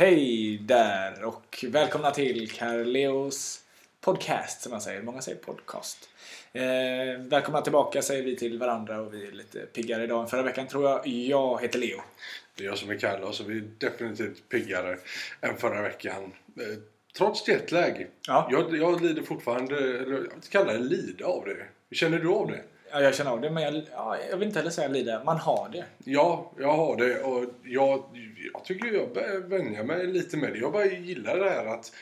Hej där och välkomna till Carleos podcast som man säger. Många säger podcast. Eh, välkomna tillbaka säger vi till varandra och vi är lite piggare idag än förra veckan tror jag. Jag heter Leo. Det är jag som är Kalle och så vi är definitivt piggare än förra veckan. Eh, Trots jetlag. Ja. Jag, jag lider fortfarande, eller jag inte kalla det lida av det. Känner du av det? Ja, jag känner av det men jag, ja, jag vill inte heller säga lida. Man har det. Ja, jag har det och jag, jag tycker jag börjar vänja mig lite med det. Jag bara gillar det här att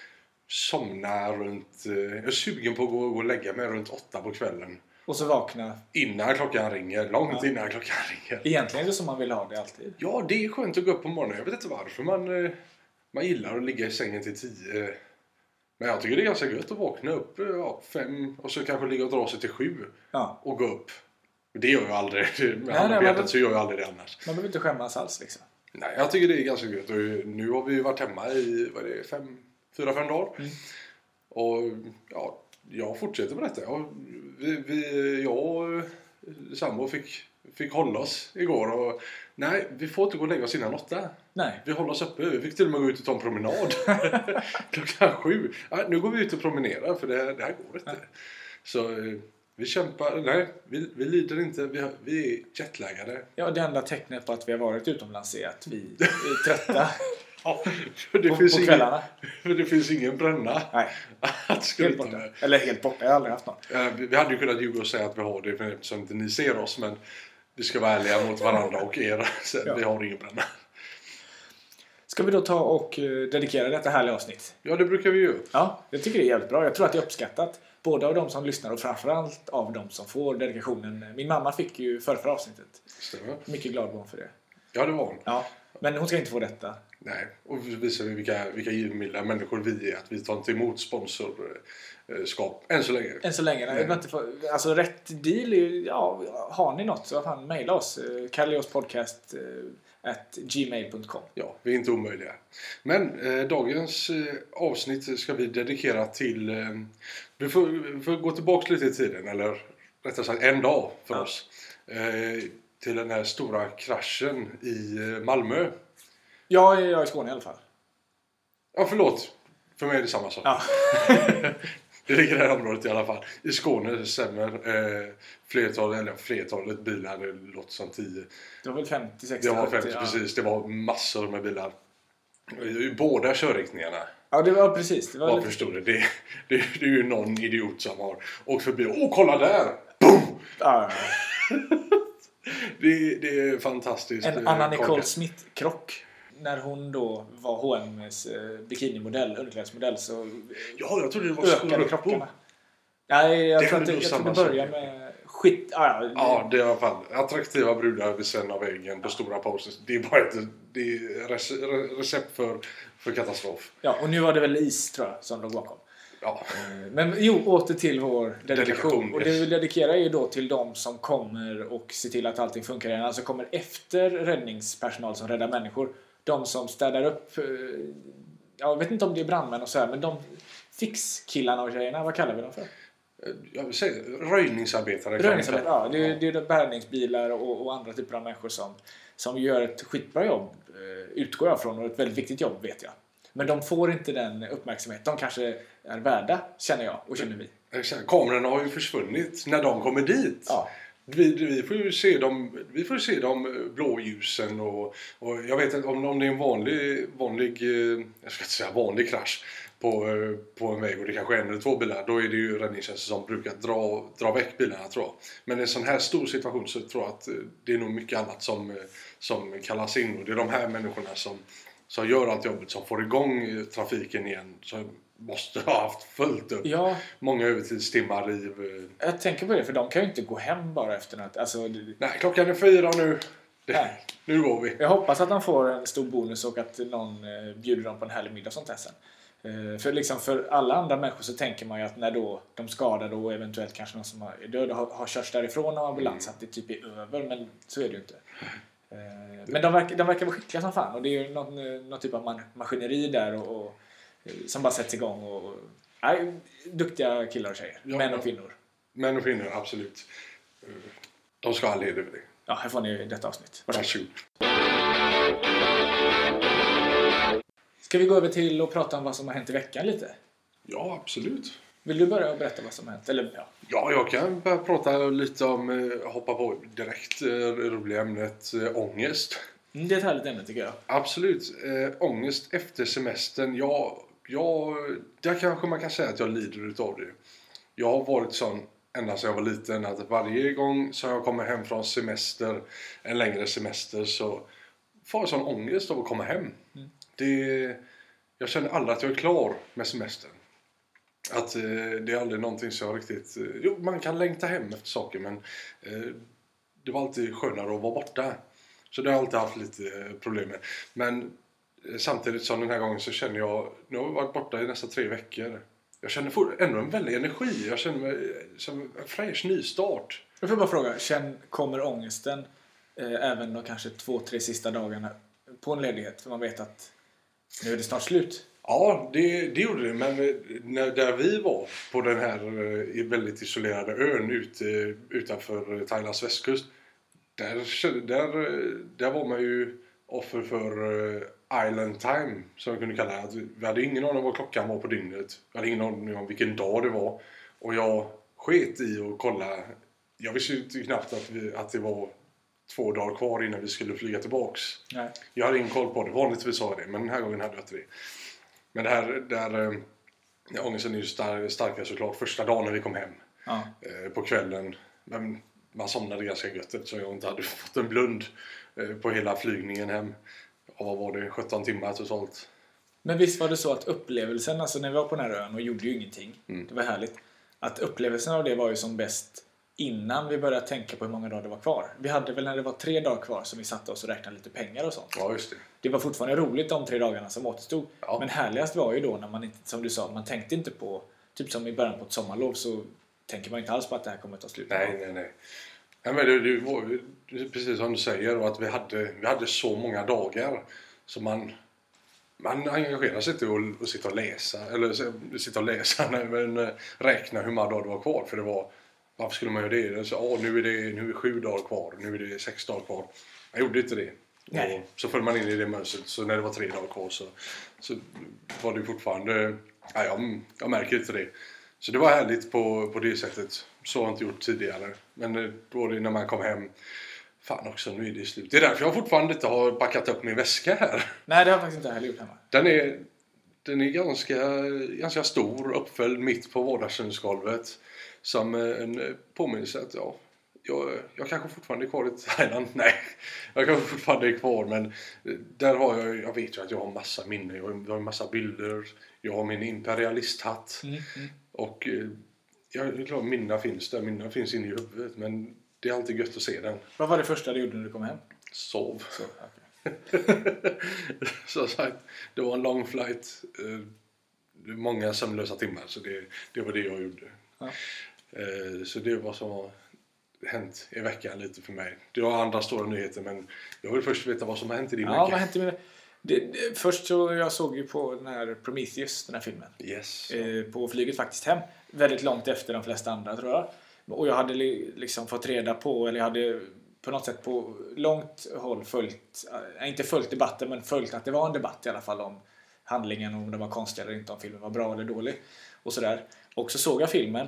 somna runt... eh, Jag är sugen på att gå, och lägga mig runt åtta på kvällen. Och så vakna. Innan klockan ringer. Långt Ja. innan klockan ringer. Egentligen är det som man vill ha det alltid. Ja, det är skönt att gå upp på morgonen. Jag vet inte varför man, eh, man gillar att ligga i sängen till tio. Men jag tycker det är ganska gött att vakna upp ja, fem och så kanske ligga och dra sig till sju Ja. och gå upp. Det gör jag aldrig. Med nej, handen på hjärtat så gör jag aldrig det annars. Man behöver inte skämmas alls liksom. Nej, jag tycker det är ganska gött. Och nu har vi ju varit hemma i vad är det, fem, fyra, fem dagar. Mm. Och ja, jag fortsätter med detta. Jag, vi, vi, jag och sambo fick, fick hålla oss igår. Och, nej, vi får inte gå och lägga oss innan åtta. Nej. Vi håller oss uppe. Vi fick till och med gå ut och ta en promenad. Klockan sju. Ja, nu går vi ut och promenerar för det, här- det här går inte. Så eh, vi kämpar. Nej, vi, vi lider inte. Vi, har, vi är jetlaggade. Ja, det enda tecknet på att vi har varit utomlands är att vi är trötta Ja, för det, på, finns på ingen, för det finns ingen bränna Nej, att skryta med. Eller helt borta, jag har aldrig haft någon. Eh, Vi vi hade ju kunnat ljuga och säga att vi har det eftersom inte ni ser oss. Men vi ska vara ärliga mot varandra och er. Så Ja. Vi har ingen bränna. Ska vi då ta och eh, dedikera detta härliga avsnitt? Ja, det brukar vi ju. Ja, jag tycker det är jävligt bra. Jag tror att det är uppskattat. Både av de som lyssnar och framförallt av de som får dedikationen. Min mamma fick ju förra, förra avsnittet. Stämmer. Mycket glad var hon för det. Ja, det var hon. Ja, men hon ska inte få detta. Nej, och vi visar vi vilka, vilka givmilda människor vi är. Att vi tar inte emot sponsorskap än så länge. Än så länge. Nej. Inte för- Alltså rätt deal är ju, ja, har ni något så fan mejla oss. Eh, Kalleospodcast eh, at gmail.com. Ja, vi är inte omöjliga. Men eh, dagens eh, avsnitt ska vi dedikera till... Eh, vi, får, får gå tillbaka lite i tiden, eller rättare sagt en dag för Ja. oss. Eh, till den här stora kraschen i eh, Malmö. Är, jag är i Skåne i alla fall. Ja, förlåt. För mig är det samma sak. Ja. Det ligger i det här området i alla fall. I Skåne stämmer eh, flertal, eller flertalet bilar, det låter som tio. Det var väl 50, 60, Det var 70, 50 ja. precis, det var massor med bilar. I båda körriktningarna Ja, det var precis. Det var lite... det. Det, det. Det är ju någon idiot som har åkt förbi. Åh, kolla där! Boom! Ja, Det, det är fantastiskt. En eh, Anna Nicole. Smith-krock. När hon då var H&M's eh, bikinimodell, underklädesmodell, så Ja, jag trodde det var Scoruppo. krockarna. Nej, jag Det tror att det, jag tror sak. med skit. Ah, ja, Ja, det alla fall attraktiva brudar vid sidan av väggen på stora posters. Det är bara ett det är rece, re- recept för, för katastrof. ja, och nu var det väl is tror jag som låg bakom. Ja, Eh, Men jo, åter till vår dedikation. Dedikation, och det yes. vi dedikerar är ju då till de som kommer och ser till att allting funkar igen. Alltså kommer efter räddningspersonal som räddar människor. De som städar upp. eh, Jag vet inte om det är brandmän och så här, men de fixkillarna och tjejerna, vad kallar vi dem för? jag vill säga röjningsarbetare. kalla ja. Det är, det är bärgningsbilar och, och andra typer av människor som, som gör ett skitbra jobb, eh, utgår jag från, och ett väldigt viktigt jobb vet jag. Men de får inte den uppmärksamhet de kanske är värda, känner jag och känner vi. Exakt. Kamerorna har ju försvunnit när de kommer dit. Ja. Vi, vi får ju se de, vi får se de eh, blåljusen och, och jag vet inte om, om det är en vanlig, vanlig, eh, jag ska inte säga vanlig krasch på, eh, på en väg och det kanske är en eller två bilar. Då är det ju räddningstjänsten som brukar dra, dra väck bilarna tror jag. Men i en sån här stor situation så tror jag att det är nog mycket annat som, som kallas in och det är de här människorna som, som gör allt jobbet, som får igång trafiken igen. Så, måste ha haft fullt upp. Ja, Många övertidstimmar i... eh, jag tänker på det, för de kan ju inte gå hem bara efter något. Alltså, Nej, klockan är fyra nu. Det, Nej. Nu går vi. jag hoppas att de får en stor bonus och att någon eh, bjuder dem på en härlig middag och sånt där sen. Eh, För, liksom för alla andra människor så tänker man ju att när då de skadade och eventuellt kanske någon som är död har, har körts därifrån av ambulans att det typ är över, men så är det ju inte. Men de verkar, de verkar vara skickliga som fan och det är ju någon, någon typ av man, maskineri där och, och, som bara sätts igång. Och, nej, duktiga killar och tjejer, Ja, män och kvinnor. Män och kvinnor, absolut. Eh, De ska ha all heder för det. Ja, här får ni detta avsnitt. Varsågod. Ska vi gå över till och prata om vad som har hänt i veckan lite? Ja, absolut. Vill du börja berätta vad som har hänt? Eller ja. Ja, jag kan börja prata lite om, eh, hoppa på direkt, eh, roliga ämnet ångest. Mm, Det är ett härligt ämne tycker jag. Absolut. Äh, ångest efter semestern. Ja, ja, där kanske man kan säga att jag lider utav det. Jag har varit sån ända sedan jag var liten att varje gång som jag kommer hem från semester, en längre semester, så får jag sån ångest av att komma hem. Mm. Det, jag känner aldrig att jag är klar med semestern. Att eh, det är aldrig någonting som jag riktigt... Eh, jo, man kan längta hem efter saker men eh, det var alltid skönare att vara borta. Så det har jag alltid haft lite eh, problem med. Men samtidigt som den här gången så känner jag... Nu har jag varit borta i nästan tre veckor. Jag känner ändå en väldig energi. Jag känner mig eh, som en fräsch nystart. Jag får bara fråga, känn, kommer ångesten eh, även de kanske två, tre sista dagarna på en ledighet? För man vet att nu är det snart slut. Ja, det, det gjorde det. Men eh, när, där vi var på den här eh, väldigt isolerade ön ute, utanför Thailands västkust. Där, där, eh, där var man ju offer för eh, island time, som vi kunde kalla det. Att vi- hade ingen aning om vad klockan var på dygnet. Vi hade ingen aning om vilken dag det var. Och jag sket i att kolla. Jag visste ju knappt att, vi, att det var två dagar kvar innan vi skulle flyga tillbaks. Nej. Jag hade ingen koll på det. Vanligtvis har jag det, men den här gången hade jag inte det. Men det här, där, eh, ja, ångesten är ju star- starkare såklart första dagen när vi kom hem Ja. eh, på kvällen. Men man somnade ganska gött eftersom jag inte hade fått en blund eh, på hela flygningen hem. Och vad var det? 17 timmar totalt. Men visst var det så att upplevelsen, alltså när vi var på den här ön och gjorde ju ingenting. Mm. Det var härligt. Att upplevelsen av det var ju som bäst innan vi började tänka på hur många dagar det var kvar. Vi hade väl när det var tre dagar kvar som vi satte oss och räknade lite pengar och sånt. Ja, just det. Det var fortfarande roligt de tre dagarna som återstod. Ja. Men härligast var ju då när man inte, som du sa, man tänkte inte på, typ som i början på ett sommarlov så tänker man inte alls på att det här kommer att ta slut. Nej, nej, nej. Nej, men det, det var precis som du säger och att vi hade, vi hade så många dagar så man, man engagerar sig inte och, och sitta och läsa eller sitta och läsa nej, men eh, räkna hur många dagar det var kvar för det var varför skulle man göra det? Så, åh, nu, är det nu är det sju dagar kvar, nu är det sex dagar kvar. Jag gjorde inte det. Nej. Och så föll man in i det mönstret så när det var tre dagar kvar så, så var det fortfarande, ja, jag, jag märker inte det. Så det var härligt på, på det sättet. Så har jag inte gjort tidigare. Men då det när man kom hem. Fan också, nu är det slut. Det är därför jag fortfarande inte har packat upp min väska här. Nej, det har jag faktiskt inte heller gjort hemma. Den är, den är ganska, ganska stor, uppföljd mitt på vardagsrumsgolvet. Som eh, en eh, påminnelse att ja, jag, jag kanske fortfarande är kvar i Thailand. Nej, jag kanske fortfarande är kvar men eh, där har jag, jag vet ju att jag har massa minnen. Jag har, jag har massa bilder. Jag har min imperialisthatt. Mm, mm. Och eh, ja, det är klart, minnena finns där. Minnena finns inne i huvudet. Men det är alltid gött att se den. Vad var det första du gjorde när du kom hem? Sov. Så, okej. så sagt, det var en lång flight. Eh, många sömnlösa timmar. Så det, det var det jag gjorde. Ja. Eh, så det var som har hänt i veckan lite för mig. Det var andra stora nyheter men jag vill först veta vad som har hänt i din Ja, vecka. vad hände med det? Det, först så jag såg ju på den här Prometheus, den här filmen. Yes. eh, på flyget faktiskt hem. Väldigt långt efter de flesta andra tror jag. Och jag hade li- liksom fått reda på, eller jag hade på något sätt på långt håll följt, äh, inte följt debatten men följt att det var en debatt i alla fall om handlingen, om den var konstig eller inte, om filmen var bra eller dålig. Och sådär. Och så såg jag filmen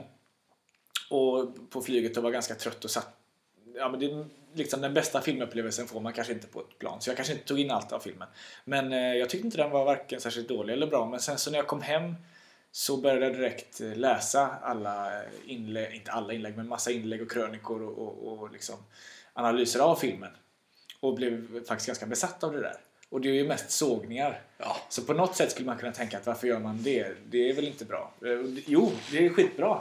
och på flyget och var ganska trött och satt Ja, men det liksom den bästa filmupplevelsen får man kanske inte på ett plan. Så jag kanske inte tog in allt av filmen. Men eh, jag tyckte inte den var varken särskilt dålig eller bra. Men sen så när jag kom hem så började jag direkt eh, läsa alla inlägg, inte alla inlägg, men massa inlägg och krönikor och, och, och liksom analyser av filmen. Och blev faktiskt ganska besatt av det där. Och det är ju mest sågningar. Ja. Så på något sätt skulle man kunna tänka att varför gör man det? Det är väl inte bra? Eh, Jo, det är skitbra.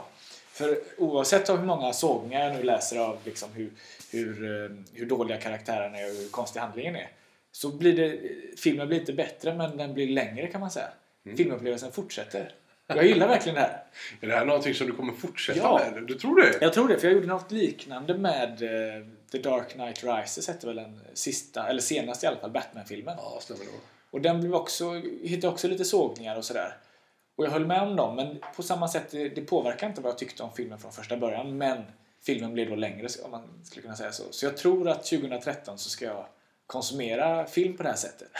För oavsett av hur många sågningar jag nu läser av liksom hur, hur, eh, hur dåliga karaktärerna är och hur konstig handlingen är. Så blir det, filmen blir inte bättre men den blir längre kan man säga. Filmupplevelsen fortsätter. Jag gillar verkligen det här. Är det här någonting som du kommer fortsätta Ja. med? Du tror det? Jag tror det, för jag gjorde något liknande med eh, The Dark Knight Rises hette väl den sista, eller senaste i alla fall, Batman-filmen. Ja, stämmer nog. Och den blev också, hittade också lite sågningar och sådär. Och jag höll med om dem, men på samma sätt, det, påverkar inte vad jag tyckte om filmen från första början. Men filmen blev då längre, om man skulle kunna säga så. Så jag tror att 2013 så ska jag konsumera film på det här sättet.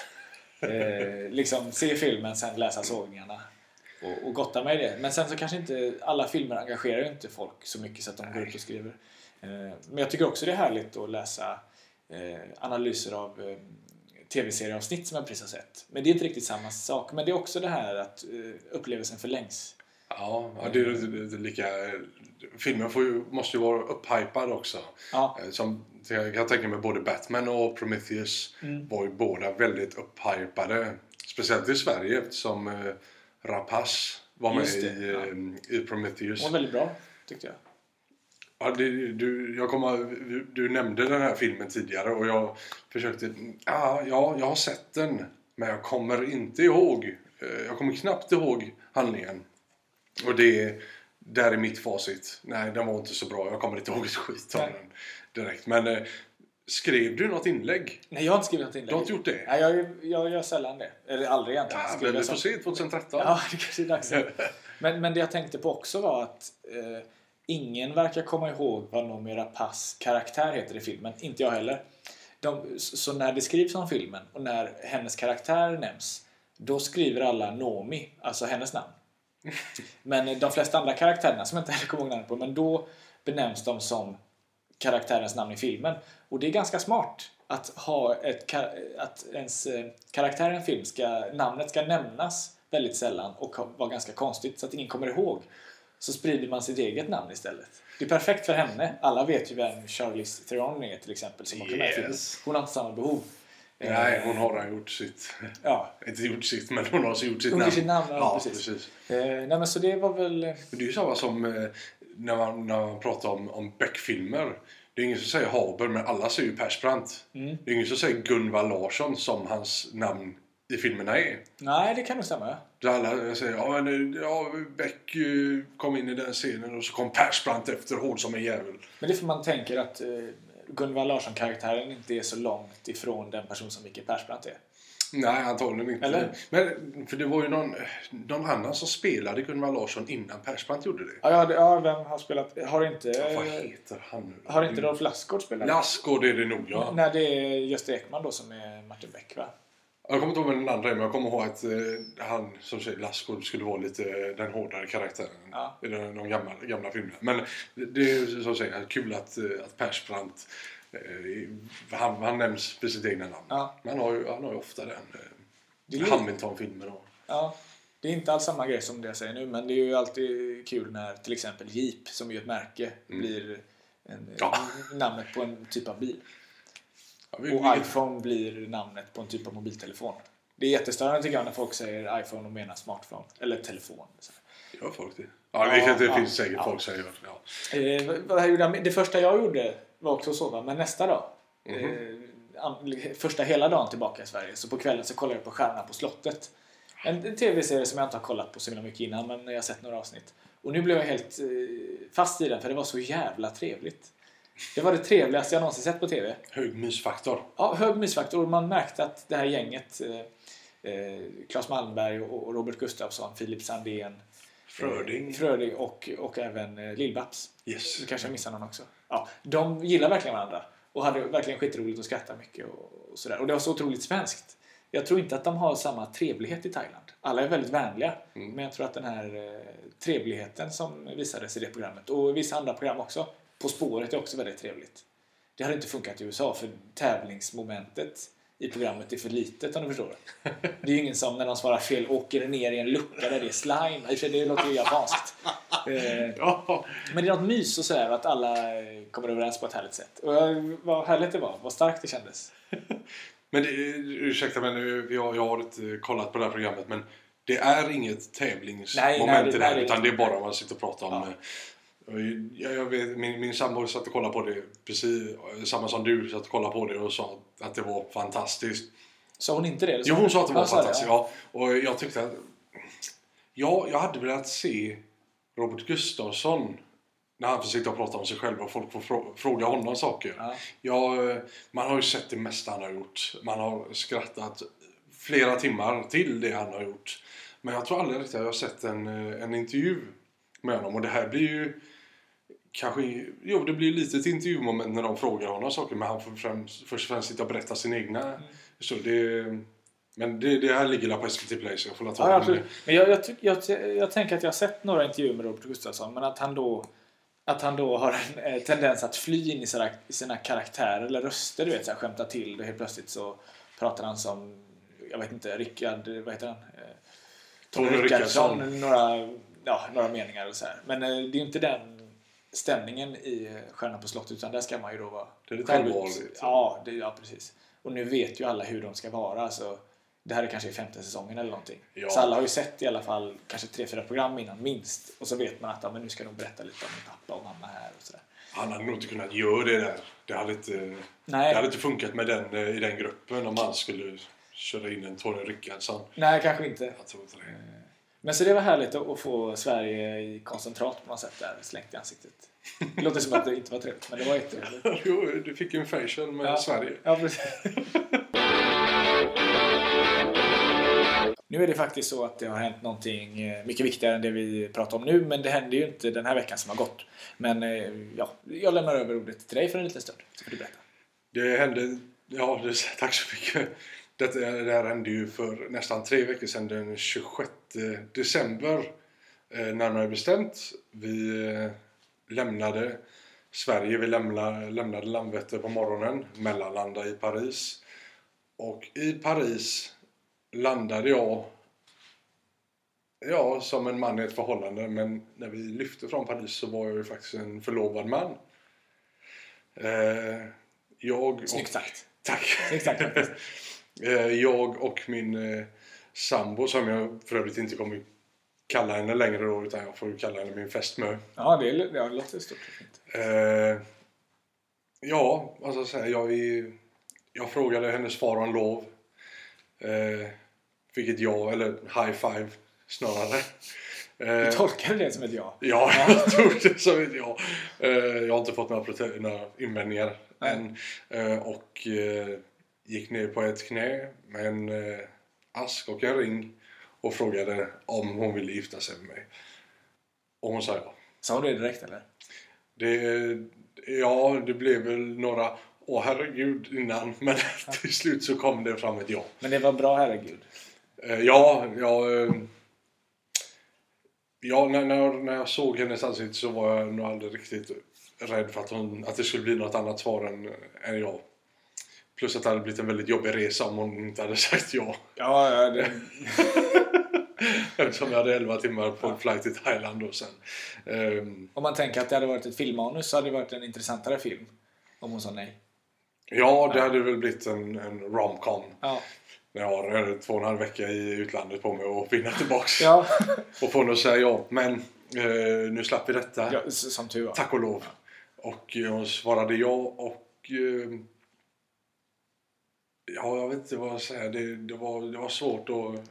Eh, liksom se filmen, sen läsa sågningarna. Och, och gotta mig i det. Men sen så kanske inte alla filmer engagerar ju inte folk så mycket så att de går ut och skriver. Eh, men jag tycker också det är härligt att läsa eh, analyser av eh, tv-serieavsnitt som jag precis har sett. Men det är inte riktigt samma sak. Men det är också det här att eh, upplevelsen förlängs. Ja, ja det, är, det, är lika... Filmen får ju, måste ju vara upphypad också. Ja, Eh, Som, jag kan tänka mig både Batman och Prometheus Mm. var ju båda väldigt upphypade. Speciellt i Sverige eftersom eh, Rapace var med i, ja. i Prometheus. det var väldigt bra tyckte jag. Ja, det, du, jag kommer, du, du nämnde den här filmen tidigare och jag försökte... Ja, ja, jag har sett den. Men jag kommer inte ihåg. eh, Jag kommer knappt ihåg handlingen. Och det där är mitt facit. Nej, den var inte så bra. Jag kommer inte ihåg ett skit av den direkt. Men eh, skrev du något inlägg? Nej, jag har inte skrivit något inlägg. Du har inte gjort det? Nej, jag, jag gör sällan det. Eller aldrig egentligen. Ja, men vi får se 2013. Ja, det kanske är dags. men, men det jag tänkte på också var att eh, ingen verkar komma ihåg vad Noomi Rapaces karaktär heter i filmen. Inte jag heller. De, så när det skrivs om filmen och när hennes karaktär nämns då skriver alla Nomi, alltså hennes namn. Men de flesta andra karaktärerna som jag inte heller kommer ihåg namnet på, men då benämns de som karaktärens namn i filmen. Och det är ganska smart att ha ett att ens eh, karaktär i en film ska, namnet ska nämnas väldigt sällan och vara ganska konstigt så att ingen kommer ihåg. Så sprider man sitt eget namn istället. Det är perfekt för henne. Alla vet ju vem Charlize Theron är till exempel som också är med i filmen. Yes. Hon har inte samma behov. Nej, Eh, hon har redan gjort sitt. Ja, Inte gjort sitt, men hon har gjort sitt Hon namn. sitt namn, ja, precis. precis. eh, nej men så det var väl... Men det är ju samma som eh, när, man, när man pratar om, om Beck-filmer. Det är ingen som säger Haber, men alla säger ju Persbrandt. Mm. Det är ingen som säger Gunvald Larsson som hans namn i filmerna är. Nej, det kan nog stämma. Ja. Så alla säger ja, men, ja, Beck eh, kom in i den scenen och så kom Persbrandt efter hård som en djävul. Men det är för man tänker att eh, Gunvald Larsson-karaktären inte är så långt ifrån den person som Micke Persbrandt är. Nej, antagligen inte. Eller? Men, för det var ju någon, någon annan som spelade Gunvald Larsson innan Persbrandt gjorde det. Ja, ja, det, ja vem har spelat? Har inte, Vad heter han nu? har inte Rolf Lassgård spelat? Lassgård är det nog, ja. Nej, det är Gösta Ekman då som är Martin Beck, va? Jag kommer inte ihåg vem den andra är, men jag kommer ihåg att eh, han som säger Lassgård skulle vara lite eh, den hårdare karaktären Ja. i de, de gamla, gamla filmerna. Men det, är som säger kul att, eh, att Persbrandt eh, han, han nämns vid sitt egna namn. Ja. Men han har ju, han har ju ofta den. Eh, Hamilton-filmer och... Ja, det är inte alls samma grej som det jag säger nu, men det är ju alltid kul när till exempel Jeep, som är ett märke, blir en, Mm. Ja. namnet på en typ av bil. Ja, Och iPhone blir namnet på en typ av mobiltelefon. Det är jättestörande tycker jag när folk säger iPhone och menar smartphone. Eller telefon. Så. gör folk det? Ja, det, kan, det ja, finns säkert ja. folk som gör det. Ja. Eh, det första jag gjorde var också att sova, men nästa dag. Eh, an- första hela dagen tillbaka i Sverige. Så på kvällen så kollade jag på Stjärnorna på slottet. En, en tv-serie som jag inte har kollat på så himla mycket innan, men jag har sett några avsnitt. Och nu blev jag helt eh, fast i den, för det var så jävla trevligt. Det var det trevligaste jag någonsin sett på tv. Hög mysfaktor. Ja, hög mysfaktor. Man märkte att det här gänget, eh, eh, Claes Malmberg och, Robert Gustafsson, Filip Sandén, Fröding. eh, Fröding och, och även eh, Lill-Babs. Yes. Nu kanske jag missar någon också. Ja, de gillar verkligen varandra och hade verkligen skitroligt och skrattade mycket och, och sådär. Och det var så otroligt svenskt. Jag tror inte att de har samma trevlighet i Thailand. Alla är väldigt vänliga. Mm. Men jag tror att den här eh, trevligheten som visades i det programmet och vissa andra program också, På spåret är också väldigt trevligt. Det hade inte funkat i USA för tävlingsmomentet i programmet är för litet om du förstår. Det är ju ingen som när de svarar fel åker ner i en lucka där det är slime. I Det låter ju japanskt. Eh, men det är något mys och sådär att alla eh, kommer överens på ett härligt sätt. Och jag- vad härligt det var, vad starkt det kändes. Men det, ursäkta men eh, jag, jag har inte kollat på det här programmet men det är inget tävlingsmoment Nej, nej, det- i det nej, här det- utan det är bara man sitter och pratar om Ja. Jag, jag vet, min, min sambo satt och kollade på det precis samma som du satt och kollade på det och sa att det var fantastiskt. Sa hon inte det? Jo, hon sa att det var fantastiskt. ja. Ja. Och jag tyckte att... Ja, jag hade velat se Robert Gustafsson när han får sitta och prata om sig själv och folk får frå- fråga honom saker. Ja. Ja, man har ju sett det mesta han har gjort. Man har skrattat flera timmar till det han har gjort. Men jag tror aldrig riktigt att jag har sett en, eh, en intervju med honom. Och det här blir ju kanske... Jo, det blir lite ett intervjumoment när de frågar honom saker. Men han får främst, först och främst sitta och berätta sin egna Mm. så det, Men det, det här ligger där på SVT Play så jag får ta Ja, absolut. Men jag, jag, jag, jag tänker att jag har sett några intervjuer med Robert Gustafsson men att han då att han då har en eh, tendens att fly in i sina, sina karaktärer eller röster, du vet, så här, skämta till och helt plötsligt så pratar han som, jag vet inte, Rickard, vad heter han? Eh, Tony. Rickardsson, några, ja, några meningar och så här. Men eh, det är ju inte den stämningen i eh, Stjärnan på slottet utan där ska man ju då vara Det är lite själv- allvarligt. Ja, det, ja, precis. Och nu vet ju alla hur de ska vara. Alltså, det här är kanske i femte säsongen eller någonting. Ja. Så alla har ju sett i alla fall kanske tre, fyra program innan minst. Och så vet man att ja, men nu ska de berätta lite om min pappa och mamma här och sådär. Han hade nog inte kunnat göra det där. Det hade inte, det Nej, hade inte funkat med den, eh, i den gruppen om han skulle köra in en Tony Rickardsson. nej, kanske inte. Jag tror inte det. Men så det var härligt att få Sverige i koncentrat på något sätt där, slängt i ansiktet. Det låter som att det inte var trevligt, men det var jätteroligt. Jo, du fick ju en facial med Ja. Sverige. Ja, precis. Nu är det faktiskt så att det har hänt någonting eh, mycket viktigare än det vi pratar om nu, men det hände ju inte den här veckan som har gått. Men eh, ja, jag lämnar över ordet till dig för en liten stund, så får du berätta. Det hände... Ja, det, tack så mycket. Detta, det här hände ju för nästan tre veckor sedan, den 26 december. Eh, närmare bestämt. Vi eh, lämnade Sverige. Vi lämnade, lämnade Landvetter på morgonen, mellanlandade i Paris. Och i Paris landade jag Ja, som en man i ett förhållande. Men när vi lyfte från Paris så var jag ju faktiskt en förlovad man. Eh, jag Snyggt sagt. Tack. Snyggt sagt. Eh, jag och min eh, sambo, som jag för övrigt inte kommer kalla henne längre då, utan jag får kalla henne min fästmö. Ja, det, är- det låter stort och fint. Eh, ja, ska jag säga? Jag, jag frågade hennes far om lov. Eh, fick ett ja, eller high five snarare. Du Eh, tolkar det som ett ja? Ja, jag tog det som ett ja. Eh, Jag har inte fått några, några invändningar Nej. än. Eh, Och gick ner på ett knä med en eh, ask och en ring och frågade om hon ville gifta sig med mig. Och hon sa ja. Sa hon det direkt eller? Det, ja, det blev väl några åh herregud innan men till slut så kom det fram ett ja. Men det var bra, herregud. Eh, Ja, jag... eh, Ja, när, när, när jag såg hennes ansikte så var jag nog aldrig riktigt rädd för att, hon, att det skulle bli något annat svar än, än ja. Plus att det hade blivit en väldigt jobbig resa om hon inte hade sagt ja. Ja, ja det, Eftersom jag hade 11 timmar på en flight till Thailand och sen. Ehm, om man tänker att det hade varit ett filmmanus så hade det varit en intressantare film. Om hon sa nej. ja, det hade väl blivit en, en romcom. Ja. När jag har två och en halv vecka i utlandet på mig och finna tillbaks. Ja, Och få henne att säga ja. Men eh, nu slapp vi detta. ja som tur var. Tack och lov. Och eh, hon svarade ja och... Eh, ja, jag vet inte vad jag säger. Det, det, var, det var svårt att,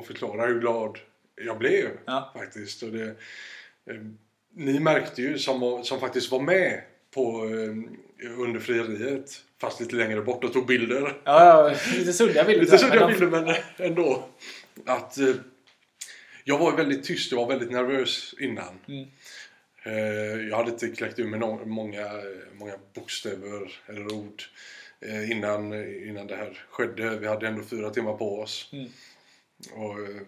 att förklara hur glad jag blev Ja. faktiskt. Och det, eh, ni märkte ju som, som faktiskt var med på eh, under frieriet fast lite längre bort och tog bilder. Ja, ja, lite suddiga bilder. Lite suddiga bilder men ändå. Att eh, jag var väldigt tyst, jag var väldigt nervös innan. Mm. Eh, jag hade inte kläckt ur mig nå- många, många bokstäver eller ord innan, innan det här skedde. Vi hade ändå fyra timmar på oss. Mm. Och eh,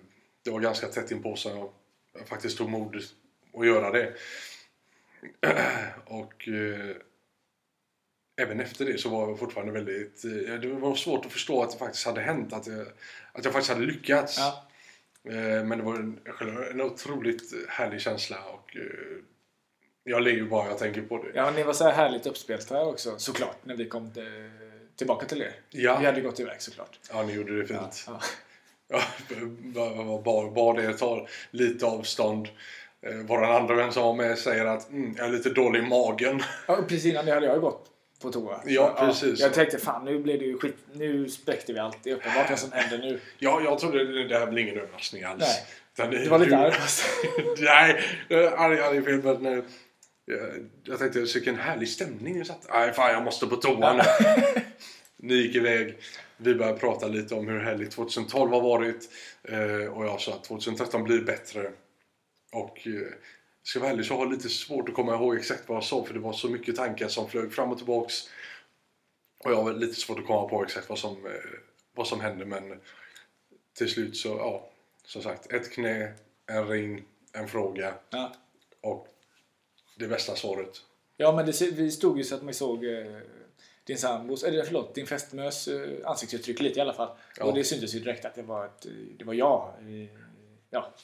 det var ganska tätt in på så jag, jag faktiskt tog mod att göra det. Och eh, även efter det så var jag fortfarande väldigt... Eh, det var svårt att förstå att det faktiskt hade hänt. Att jag, att jag faktiskt hade lyckats. Ja. Eh, men det var en, en otroligt härlig känsla. Och eh, jag ju bara jag tänker på det. ja, ni var så här härligt uppspelta här också, såklart, när vi kom till, tillbaka till er. Ja. Vi hade gått iväg såklart. Ja, ni gjorde det Ja, fint. ja. Ja, bara, bara, bara det tar lite avstånd. Eh, Vår andra vän som var med säger att mm, jag är lite dålig i magen. Ja, precis innan det hade jag gått på toa. Ja, precis. Jag tänkte fan nu blir det ju skit. Nu spräckte vi allt. Det är uppenbart vad som händer nu. Ja, jag trodde det, här blir ingen överraskning alls. Nej. Det var lite arg. Nej, arg, arg är fel. Men, eh, jag- jag tänkte, vilken härlig stämning jag satt. Nej, fan jag måste på toa nu. Ni gick iväg. Vi började prata lite om hur härligt 2012 har varit. Eh, och jag sa att 2013 blir bättre. Och eh, ska jag vara ärlig så har jag lite svårt att komma ihåg exakt vad jag sa. För det var så mycket tankar som flög fram och tillbaks. Och jag har lite svårt att komma på exakt vad som, eh, vad som hände. Men till slut så, ja, som sagt, ett knä, en ring, en fråga Ja. och det bästa svaret. Ja, men det, vi stod ju så att man såg eh, din sambos, eller förlåt, din fästmös eh, ansiktsuttryck lite i alla fall. Ja. Och det syntes ju direkt att det var, ett, det var jag. Eh, Ja.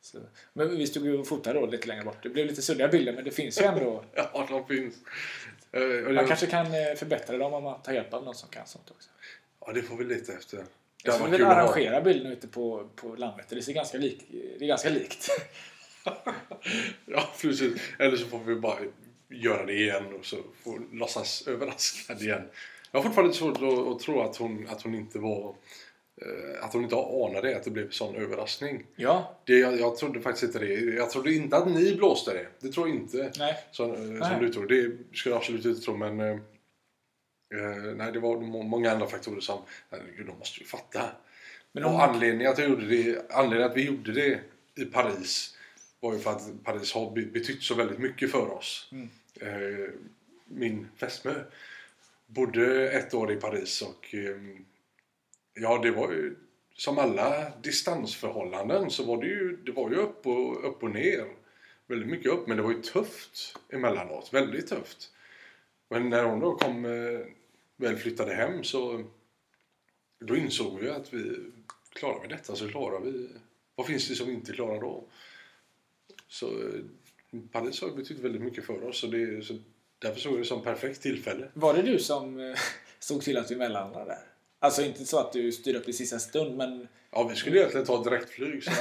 Så. Men vi stod ju och fotade då lite längre bort. Det blev lite suddiga bilder, men det finns ju ändå... Ja, de finns. Eh, Man jag- kanske kan eh, förbättra dem om man tar hjälp av någon som kan sånt också. Ja, det får vi leta efter. Det Jag skulle vilja arrangera bilden ute på, på landet. Det ser ganska, lik, det är ganska likt. Ja, precis. Eller så får vi bara göra det igen och så får låtsas överraskad igen. Jag har fortfarande svårt att, att tro att hon, att hon inte var eh, att hon inte anade att det blev en sån överraskning. Ja, Det, jag, jag trodde faktiskt inte det. Jag trodde inte att ni blåste det. Det tror jag inte. nej. Som, eh, Nej. som du tror. Det skulle jag absolut inte tro. Men eh, eh, nej, det var må- många andra faktorer som... Herregud, de måste ju fatta. Men och om, anledningen att, jag gjorde det, anledningen att vi gjorde det i Paris var ju för att Paris har be- betytt så väldigt mycket för oss. Mm. Eh, min fästmö bodde ett år i Paris och eh, ja, det var ju som alla distansförhållanden så var det ju, det var ju upp och, upp och ner. Väldigt mycket upp, men det var ju tufft emellanåt. Väldigt tufft. Men när hon då kom, eh, väl flyttade hem så då insåg vi att vi klarar vi detta så klarar vi... Vad finns det som vi inte klarar då? Så Paris har betytt väldigt mycket för oss. Så det, så därför såg jag det som perfekt tillfälle. var det du som eh, såg till att vi mellanlandade där? Alltså inte så att du styrde upp i sista stund, men... Ja, vi skulle egentligen ta direktflyg så det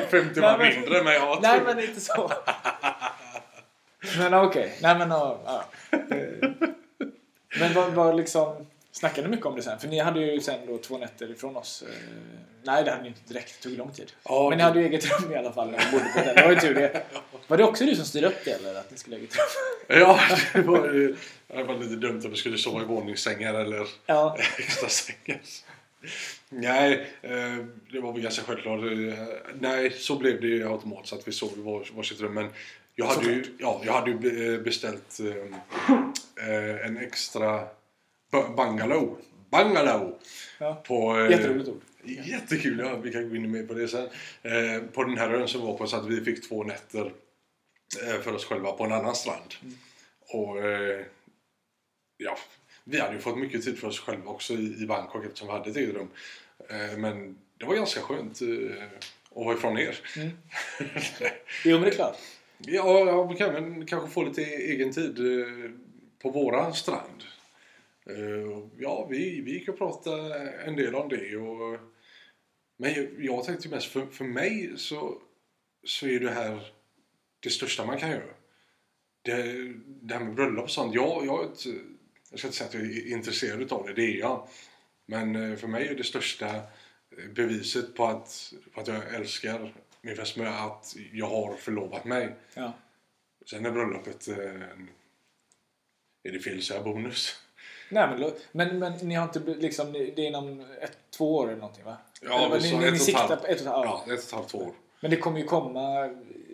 tog fem timmar Nej, men- mindre. Men jag Nej, men inte så. men okej. Nej, men ja. ja. Men vad, vad liksom... Snackade ni mycket om det sen? För ni hade ju sen då två nätter ifrån oss. Eh, Nej, det hade ni inte direkt. Det tog lång tid. Ja, men ni hade ju eget rum i alla fall när ni bodde på hotell. Det var ju tur det. Var det också du som styrde upp det eller att ni skulle ha eget rum? Ja, det var, ju- det var lite dumt att vi skulle sova i våningssängar eller Ja. extra sängar. Nej, eh, det var väl ganska självklart. Eh, Nej, så blev det ju automatiskt att vi sov i var- varsitt rum. Men jag hade ju, ja, jag hade ju be- beställt en extra bungalow. Bungalow! ja. På, eh, Jätteroligt ord. Jättekul, ja, vi kan gå in mer på det sen. Eh, på den här ön som var på så att vi fick två nätter eh, för oss själva på en annan strand. Och eh, ja, vi hade ju fått mycket tid för oss själva också i, i Bangkok eftersom vi hade ett eget rum. Eh, men det var ganska skönt eh, att vara ifrån er. Mm. Jo, men det är klart. Ja, ja vi kan väl kanske få lite egen tid eh, på våran strand. Eh, ja, vi, vi gick och pratade en del om det. Och, men jag, tänkte mest, för, för mig så, så är det här det största man kan göra. Det, det här med bröllop och sånt. Jag, jag, är ett- jag ska inte säga att jag är intresserad av det, det är jag. Men eh, för mig är det största eh, beviset på att, på att jag älskar min fästmö att jag har förlovat mig. Ja. Sen är bröllopet är det fel att säga bonus? Nej, men, men, men ni har inte liksom, det är inom ett, två år eller någonting va? Ja, eller, ni, ett ni och ett halvt. på ett och ett halvt Ja, ett och ett halvt år. Men det kommer ju komma,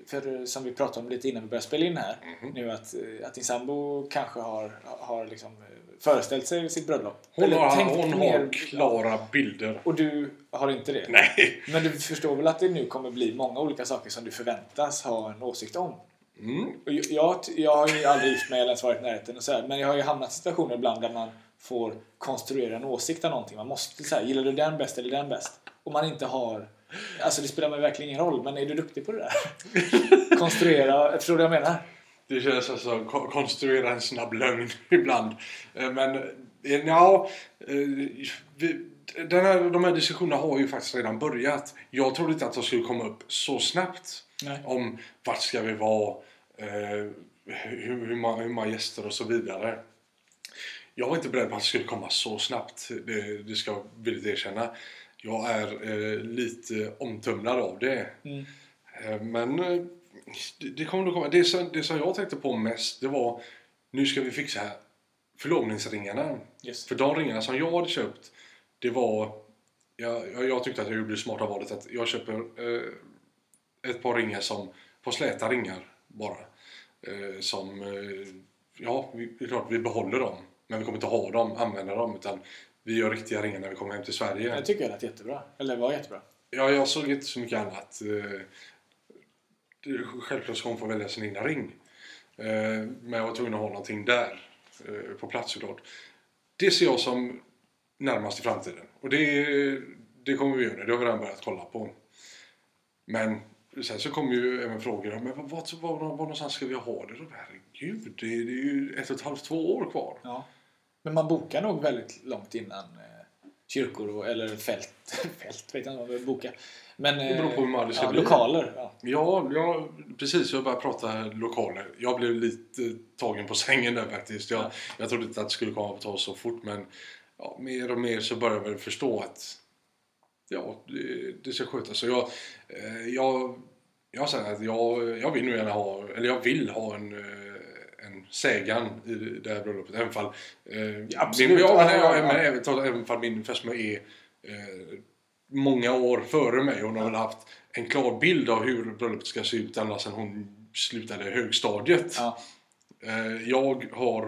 för som vi pratade om lite innan vi började spela in här, Mhm. nu att, eh, att din sambo kanske har, har liksom eh, föreställt sig sitt bröllop. Hon, Eller har, hon mer- har klara bilder. Och du har inte det? Nej! Men du förstår väl att det nu kommer bli många olika saker som du förväntas ha en åsikt om? Mm. Och jag- jag, har ju aldrig gift mig eller ens varit i närheten och så här, men jag har ju hamnat i situationer ibland där man får konstruera en åsikt av någonting. Man måste säga, gillar du den bäst eller den bäst? Och man inte har... Alltså det spelar mig verkligen ingen roll, men är du duktig på det där? konstruera, förstår du vad jag menar? Det känns alltså ko- konstruera en snabb lögn ibland. Eh, Men eh, ja, eh, den här, de här diskussionerna har ju faktiskt redan börjat. Jag trodde inte att de skulle komma upp så snabbt. Nej. Om vart ska vi vara, eh, hur, hur, många, hur många gäster och så vidare. Jag var inte beredd på att det skulle komma så snabbt, det, det ska jag villigt erkänna. Jag är eh, lite omtumlad av det. Mm. Eh, Men eh, det, det kommer nog komma. Det som, det som jag tänkte på mest, det var nu ska vi fixa förlovningsringarna. Just. För de ringarna som jag hade köpt, det var... Jag, jag, jag tyckte att jag gjorde det smarta valet att jag köper eh, ett par ringar som, på släta ringar bara. Eh, som, eh, ja, vi, det är klart vi behåller dem. Men vi kommer inte ha dem, använda dem. Utan vi gör riktiga ringar när vi kommer hem till Sverige. Jag tycker det lät jättebra. Eller var jättebra. Ja, jag såg inte så mycket annat. Eh, Självklart ska hon få välja sin egna ring. Men jag var tvungen att ha någonting där på plats såklart. Det ser jag som närmast i framtiden. Och det, det kommer vi göra. Det har vi redan börjat kolla på. Men sen så kommer ju även frågor. Men vad, vad, vad, var någonstans ska vi ha det då? Herregud, det, är- det är ju ett och ett halvt, två år kvar. Ja. Men man bokar nog väldigt långt innan eh, kyrkor och, eller fält. fält vet jag inte vad man boka. Men, Det beror på hur många det ska ja, bli. Lokaler. Ja. Ja, ja, precis. Jag började prata lokaler. Jag blev lite tagen på sängen där faktiskt. Jag, Ja. jag trodde inte att det skulle komma att ta så fort men ja, mer och mer så börjar jag väl förstå att ja, det, det ska skötas. Så jag, eh, jag, jag säger att jag, jag vill nog gärna ha, eller jag vill ha en, eh, en sägan i det här bröllopet. Även fall, eh, absolut. Min, ja, men, Ja, ja, ja. men även, även fall min fästmö är eh, många år före mig. Hon har väl haft en klar bild av hur bröllopet ska se ut ända sedan hon slutade högstadiet. Ja. Jag har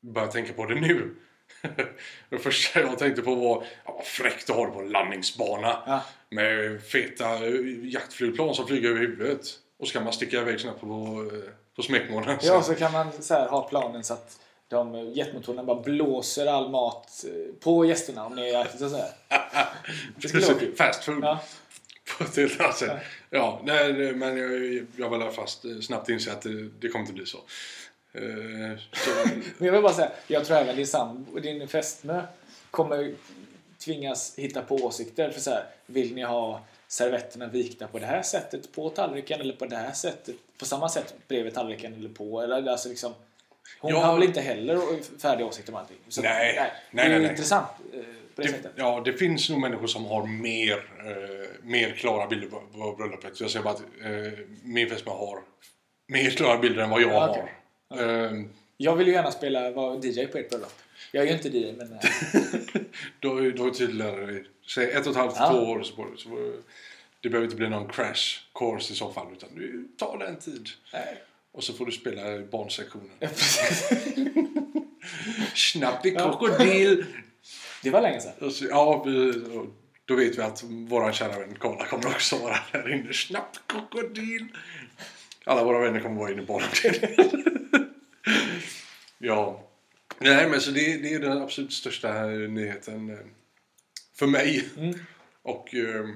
börjat tänka på det nu. det första jag tänkte på var ja, vad fräckt att ha det på en landningsbana. Ja. Med feta eh, jaktflygplan som flyger över huvudet. Och så kan man sticka iväg snabbt på, eh, på smekmånaden. ja, så kan man så här, ha planen så att de jetmotorerna bara blåser all mat eh, på gästerna om ni och så här. Det skulle vara kul. Fast food. Ja. På ett helt annat sätt. Ja, nej, men jag, jag vill fast snabbt inse att det, det kommer inte bli så. Så Men jag vill bara säga, jag tror även din sambo din fästmö kommer tvingas hitta på åsikter. För så här, vill ni ha servetterna vikta på det här sättet på tallriken eller på det här sättet? På samma sätt bredvid tallriken eller på? Eller alltså liksom, hon Ja. har väl inte heller färdiga åsikter om allting? Så, Nej. Det Nej, är nej, nej. intressant eh, på det, det, sättet. ja, det finns nog människor som har mer, eh, mer klara bilder på, på bröllopet. Så jag säger bara att eh, min fästmö har mer klara bilder än vad jag Ja, har. Eh, Jag vill ju gärna spela vara DJ på ert bröllop. Jag är ju inte DJ, men... eh, då, då tydligare, säg ett och ett halvt, Ja. två år. Så, får- så, får- det behöver inte bli någon crash course i så fall. Utan du tar den tid. nej. Och så får du spela barnsektionen. I krokodil! det var länge sedan. Så, ja, vi, då vet vi att våran kära vän Karla kommer också vara där inne. Snapp krokodil! Alla våra vänner kommer vara inne på barnavdelningen. ja. Nej, men så det, det är den absolut största nyheten eh, för mig. Mm. Och eh,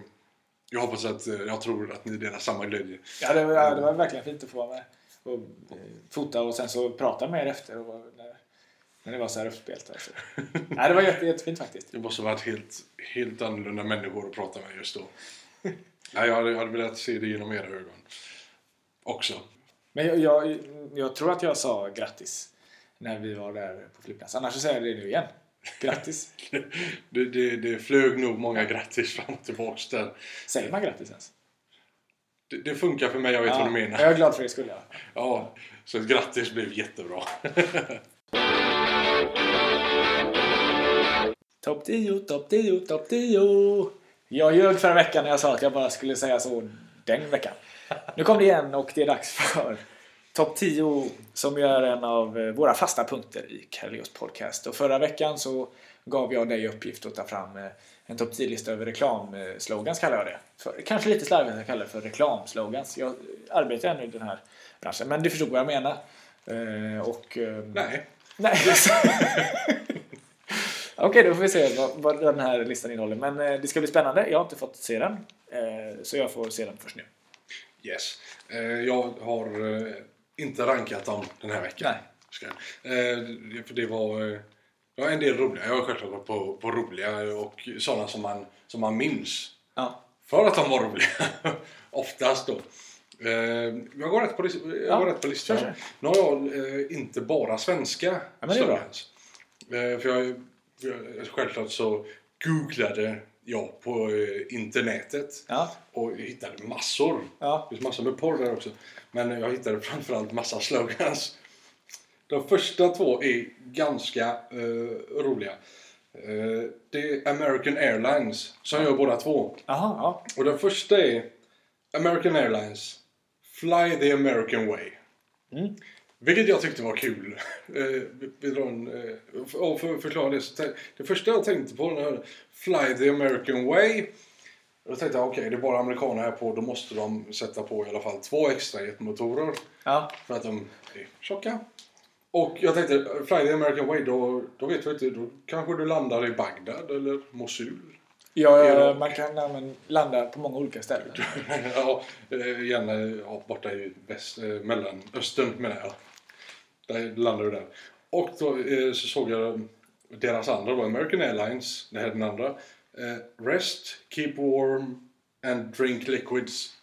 jag hoppas att, eh, jag tror att ni delar samma glädje. Ja, det var, det var verkligen fint att få vara med och fota och sen så prata med er efter och när, när det var så här uppspelt. Alltså. Nej, det var jätte, jättefint faktiskt. Det måste ha varit helt, helt annorlunda människor att prata med just då. Nej, jag hade, jag hade velat se det genom era ögon. Också. Men jag, jag, jag tror att jag sa grattis när vi var där på flygplatsen. Annars så säger jag det nu igen. Grattis. Det, det, det flög nog många grattis fram och tillbaks där. Säger man grattis ens? Det, det funkar för mig, jag vet vad du menar. Jag är glad för det skulle jag. Ja, så ett grattis blev jättebra. Topp 10, topp 10, topp 10. Jag ljög förra veckan när jag sa att jag bara skulle säga så den veckan. Nu kom det igen och det är dags för topp 10 som ju är en av eh, våra fasta punkter i Carlios podcast. Och förra veckan så gav jag dig uppgift att ta fram eh, en topp 10-lista över reklamslogans kallar jag det. För, kanske lite slarvigt att kallar det för reklamslogans. Jag arbetar ännu i den här branschen men du förstod vad jag menar. Eh, och, Nej. Nej. Okej, då får vi se vad, vad den här listan innehåller. Men eh, det ska bli spännande. Jag har inte fått se den. Eh, så jag får se den först nu. Yes. Eh, jag har eh, inte rankat dem den här veckan. Nej. Eh, för det var eh, ja, en del roliga. Jag har självklart gått på, på roliga och sådana som man, som man minns. Ja. För att de var roliga. Oftast då. Eh, jag går rätt på, jag Ja, går rätt på listan. Nu har jag eh, inte bara svenska men det är bra. Eh, för jag, självklart så googlade jag på eh, internetet Ja. och hittade massor. Ja. Det finns massor med porr där också. Men jag hittade framförallt massa slogans. De första två är ganska eh, roliga. Eh, det är American Airlines som gör båda två. Jaha, ja. Och den första är American Airlines Fly the American way. Mm. Vilket jag tyckte var kul. Eh, vi- vi drar en, eh, för att förklara det. Så det första jag tänkte på när jag hörde Fly the American Way. Då tänkte jag okej, det är bara amerikaner här på. Då måste de sätta på i alla fall två extra jetmotorer. Ja. För att de är tjocka. Och jag tänkte, Fly the American Way, då, då vet jag inte. Då kanske du landar i Bagdad eller Mosul. Ja, man kan men, landa på många olika ställen. ja, eh, gärna ja, borta i väst, Mellanöstern menar jag. Där landade du där. Och då eh, så såg jag deras andra då, American Airlines, det här är den andra. Eh, rest, keep warm and drink liquids.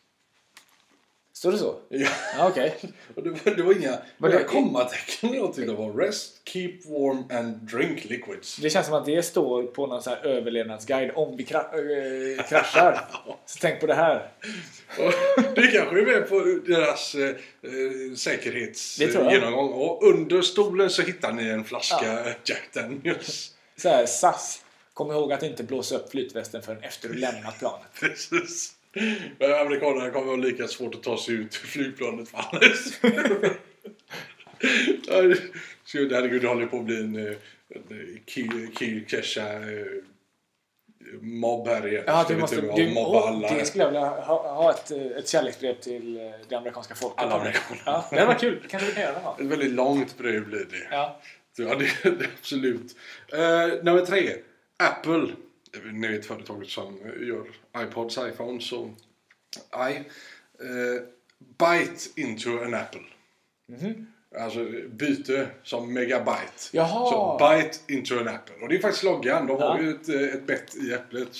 Står det så? Ja, Ja, okej. och det, var, det var inga, Var det- kommatecken jag tyckte det var. Rest, keep warm and drink liquids. Det känns som att det står på någon sån här överlevnadsguide om vi kra- äh, kraschar. Så tänk på det här. Det kanske är med på deras eh, eh, jag. säkerhetsgenomgång. Och under stolen så hittar ni en flaska Jack Daniels. Så här, SAS. Kom ihåg att inte blåsa upp flytvästen förrän efter du lämnat planet. Precis. Men Amerikanerna kommer att ha lika svårt att ta sig ut ur flygplanet det- så Herregud, det håller på att bli en, eh, en Kill Kill Kesha eh, mobb här igen. Ja, du måste, du, mobba alla. det skulle jag vilja ha, ha ett, eh, ett kärleksbrev till eh, det amerikanska folket. Alla amerikaner. Ja, det var kul. kanske vi kan göra gång. Ett väldigt långt brev blir det. Ja. Så Ja, det, det absolut. Uh, nummer tre. Apple. Ni vet företaget som gör iPods, iPhones och i. Uh, bite into an apple. Alltså byte som megabyte. Jaha. Så bite into an apple. Och det är faktiskt loggan. De har Ja. ju ett, eh, ett bett i äpplet.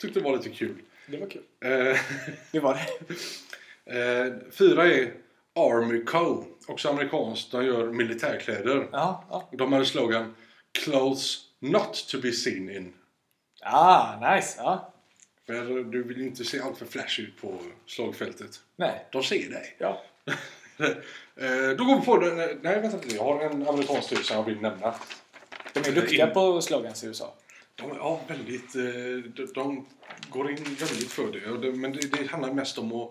Tyckte det var lite kul. Det var kul. Eh, Det var det. eh, fyra är Army Co. Också amerikanskt. De gör militärkläder. Ja, ja. De hade slogan Clothes not to be seen in. Ah, nice. Ja. För du vill inte se allt för flash ut på slagfältet. Nej. De ser dig. Ja. Eh, Då går vi på den. Nej, vänta lite. Jag har en amerikansk tur som jag vill nämna. De är duktiga på slogans i USA. De är ja, väldigt... eh, de- De går in väldigt för det- Men det, det handlar mest om att,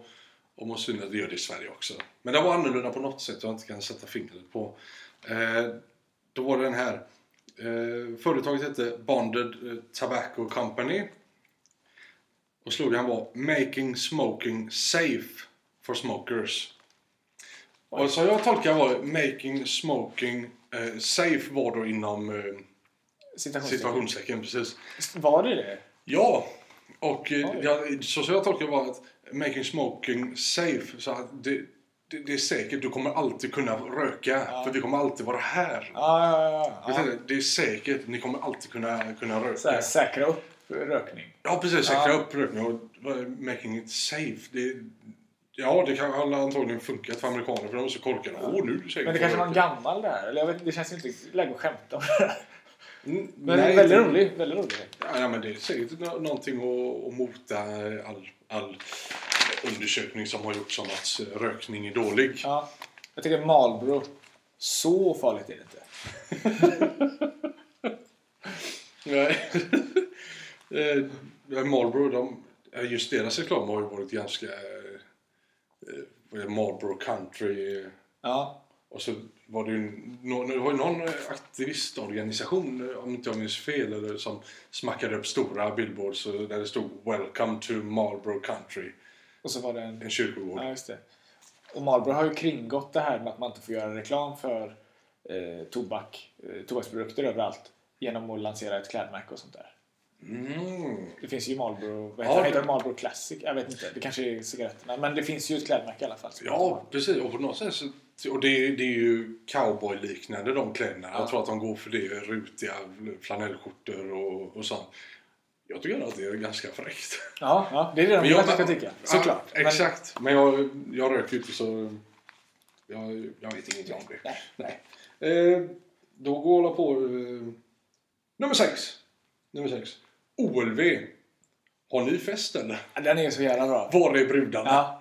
om att synas. Det gör det i Sverige också. Men det var annorlunda på något sätt jag inte kan sätta fingret på. Eh, Då var det den här. Eh, Företaget hette Bonded eh, Tobacco Company. Och slogan var Making smoking safe for smokers. Och så jag tolkar var Making smoking eh, safe var då inom eh, Situationstecken. Precis. Var det det? Ja, och eh, jag, så, så jag tolkar var att making smoking safe. Så att det, det, det är säkert, du kommer alltid kunna röka. För vi kommer alltid vara här. Ja, ja, ja. Ja. Det är säkert, ni kommer alltid kunna, kunna röka. Så här, säkra upp rökning. Ja, precis. Säkra Ja. upp rökning och making it safe. Det, ja, det kan ha antagligen funkat för amerikaner för de är så korkade. Åh, nu är säker Men det kanske var en gammal där. Eller jag vet, inte, det känns inte läge att skämta om det där. Mm, Men nej, väldigt det- rolig. Väldigt rolig. Ja, ja, men det är säkert nå- någonting att, att mota all, all undersökning som har gjorts om att eh, rökning är dålig. Ja. Jag tycker Marlboro. Så farligt är det inte. Nej. eh, Marlboro, de, eh, just deras reklam har ju varit ganska... Eh, eh, Marlboro Country. eh, Ja. Och så var det ju någon, det var någon aktivistorganisation, eh, om inte jag minns fel, eller, som smackade upp stora billboards eh, där det stod Welcome to Marlboro Country. Och så var det en... En kyrkogård. Ja, just det. Och Marlboro har ju kringgått det här med att man inte får göra reklam för eh, tobak, eh, tobaksprodukter överallt genom att lansera ett klädmärke och sånt där. Mm. Det finns ju Marlboro, vad Ja, heter, heter det- Marlboro Classic? Jag vet inte, det kanske är cigaretterna. Men det finns ju ett klädmärke i alla fall. Ja, precis. Och på något sätt så, och det, det är ju cowboy-liknande de kläderna. Ja. Jag tror att de går för det. Rutiga flanellskjortor och, och sånt. Jag tycker att det är ganska fräckt. Ja, ja, det är det de Men vill att ska tycka. Såklart. Ja, exakt. Men jag, jag röker ju inte så... Jag, jag vet ingenting om det. Nej. Nej. Eh, då går jag på... Eh, nummer sex. Nummer sex. OLV. Har ni fest eller? Men, den är så jävla bra. Var är brudarna? Ja,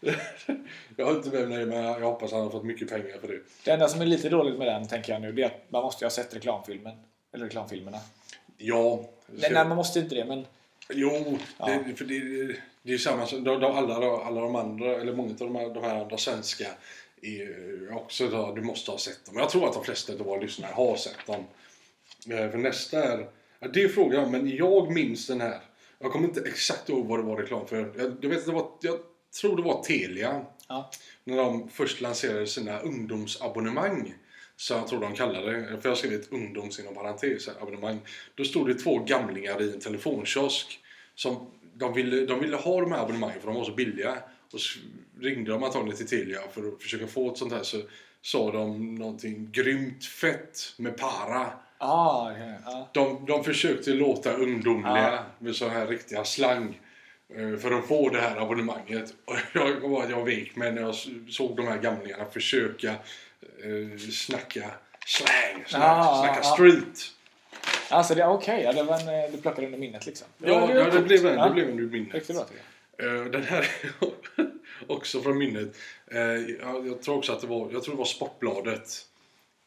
jag har inte med mig men jag hoppas han har fått mycket pengar för det. det enda som är lite dåligt med den, tänker jag nu, det är att man måste ju ha sett reklamfilmen. Eller reklamfilmerna. Ja. Nej, nej, man måste inte det, men... Jo, Ja. det, för det, det är samma som de, de, alla, alla de andra, eller många av de här, de här andra svenska är också då, du måste ha sett dem. Jag tror att de flesta av våra lyssnare har sett dem. Eh, För nästa är, ja, det är frågan, men jag minns den här. Jag kommer inte exakt ihåg vad det var reklam för. Jag, jag vet att det var, jag tror det var Telia. Ja. När de först lanserade sina ungdomsabonnemang. Så jag tror de kallade det, för jag skrev ett ungdoms inom parentes abonnemang. Då stod det två gamlingar i en telefonkiosk. Som de ville, de ville ha de här abonnemangen för de var så billiga. Och så ringde de antagligen till Telia för att försöka få ett sånt här. Så sa de någonting grymt fett med para. Ah, okej, ja. De, de försökte låta ungdomliga Ja. med så här riktiga slang. eh, För att få det här abonnemanget. Och jag jag vek mig när jag såg de här gamlingarna försöka eh, snacka slang, snacka, Ja, snacka ja. street. Alltså, det är okej. Ja, det var en, eh, du plockade under minnet liksom. Ja, är ja, det, blev en, Ja, det blev ur minnet. Riktigt bra tycker jag. Eh, Den här är också från minnet. Eh, Jag, jag tror också att det var, jag tror det var Sportbladet.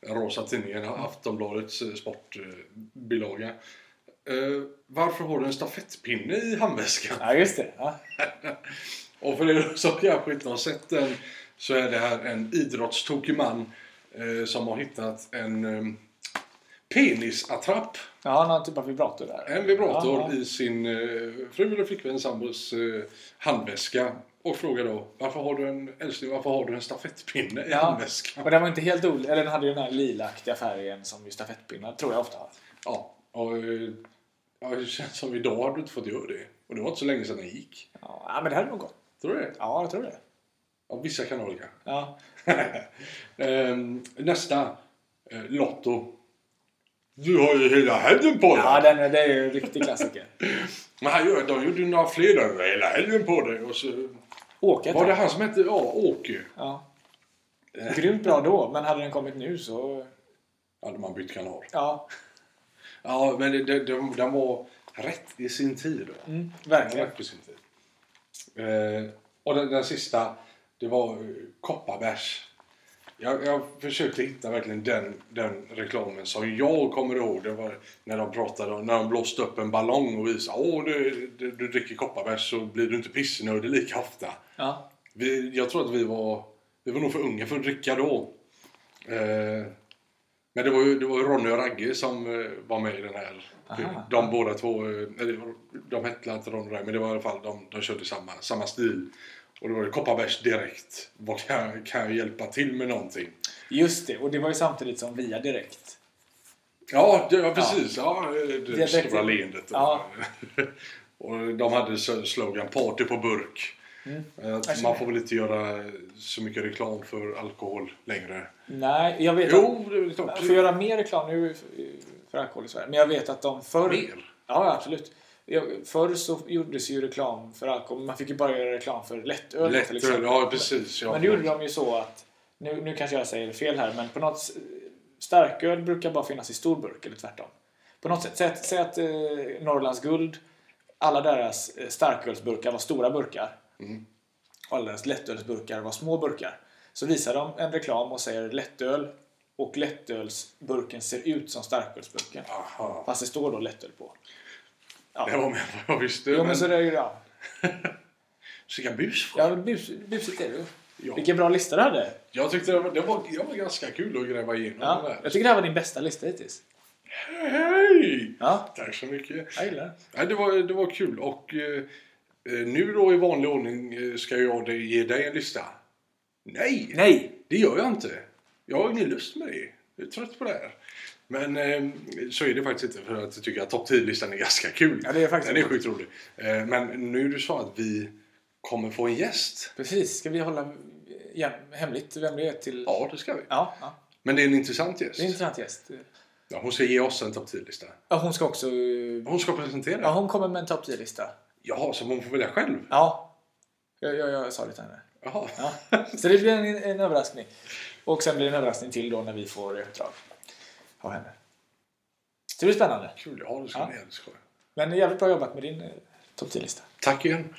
Den rosa tidningen, Aftonbladets eh, sportbilaga. Varför har du en stafettpinne i handväskan? Ja, just det. Ja. Och för er som kanske inte har sett den så är det här en idrottstokig man eh, som har hittat en eh, penisattrapp, ja, någon typ av vibrator där. en vibrator Ja, ja. i sin eh, fru eller flickvän sambos eh, handväska. Och frågar då varför har du en älskling, varför har du en stafettpinne i Ja. handväskan? Och den var inte helt. Eller den hade ju den här lilaaktiga färgen som ju stafettpinnar tror jag ofta har. Ja, och eh, ja, det känns som idag har du inte fått göra det. Och det var inte så länge sedan den gick. Ja, ja, men det hade nog gått. Tror du det? Ja, jag tror det. Ja, vissa kanaler kanske. Ja. Ehm, nästa. Eh, Lotto. Du har ju hela helgen på dig. Ja, den, det är ju en riktig klassiker. Men han gör, de gjorde ju några fler där. Hela helgen på dig. Och så, Åke var det han som hette ja, Åke? Ja. Grymt bra då, men hade den kommit nu så... Hade man bytt kanal. Ja, Ja, men det, det, de, den var rätt i sin tid. Då. mm, verkligen. rätt på sin tid. Eh, och den, den sista, det var Kopparbärs. Jag, jag försökte hitta verkligen den, den reklamen som jag kommer ihåg. Det var när de pratade om, när de blåste upp en ballong och visade åh du, du, du dricker kopparbärs så blir du inte pissnödig lika ofta. Ja. Vi, jag tror att vi var, vi var nog för unga för att dricka då. Eh, men det var ju, det var ju Ronny och Ragge som eh, var med i den här. Aha. De båda två, eh, eller de hette inte Ronny och Ragge men det var i alla fall de, de körde samma, samma stil. Och då var det Kopparbärs direkt. Vad kan, kan jag hjälpa till med någonting? Just det, och det var ju samtidigt som Via Direkt. Ja, det, ja precis. Ja. det, Direkt. stora leendet. Ja. och de hade slogan Party på burk. Mm. Eh, man får väl inte göra så mycket reklam för alkohol längre. Nej, jag vet att... Jo, det är klart. får göra mer reklam nu för alkohol i Sverige. Men jag vet att de förr... Mer? Ja, absolut. Förr så gjordes ju reklam för alkohol. Man fick ju bara göra reklam för lättöl. Lättöl, ja precis. Ja. Men det gjorde de ju så att, nu, nu kanske jag säger fel här, men på något starköl brukar bara finnas i stor burk eller tvärtom. På något sätt, säg att, säg att eh, Norrlands guld, alla deras eh, starkölsburkar var stora burkar. Mm. Alla deras lättölsburkar var små burkar. Så visar de en reklam och säger lättöl och lättölsburken ser ut som starkölsburken. Aha. Fast det står då lättöl på. Ja. Det var mer vad jag visste. Jo, men... men så det är ju, ja. Vilka bus Ja, men bus, busigt är det ju. Ja. Vilken bra lista du hade. Jag tyckte det var, det, var, det var ganska kul att gräva igenom Ja, det där. jag tycker det här var din bästa lista hittills. Hej! Ja, Tack så mycket. jag gillar det. Det, var, det var kul och eh, eh, nu då i vanlig ordning eh, ska jag ge dig en lista. Nej, Nej! det gör jag inte. Jag har ingen lust med det. Jag är trött på det här. Men eh, så är det faktiskt inte för att jag tycker att topp 10-listan är ganska kul. Ja, det är faktiskt Den är sjukt rolig. Eh, men nu det så att vi kommer få en gäst. Precis, ska vi hålla ja, hemligt vem det är till... Ja, det ska vi. Ja, ja. Men det är en intressant gäst. Det är en intressant gäst. Ja, hon ska ge oss en topp 10-lista. Ja, hon ska också... Hon ska presentera. Ja, hon kommer med en topp 10-lista. Jaha, så hon får välja själv? Ja. Jag, jag, jag sa det till henne. Jaha. Ja. Så det blir en, en överraskning. Och sen blir det en överraskning till då när vi får uppdrag av henne. Så det blir spännande. Kul, ja det ska Ja. ni jävligt skoj. Men jävligt bra jobbat med din eh, topp 10-lista. Tack igen.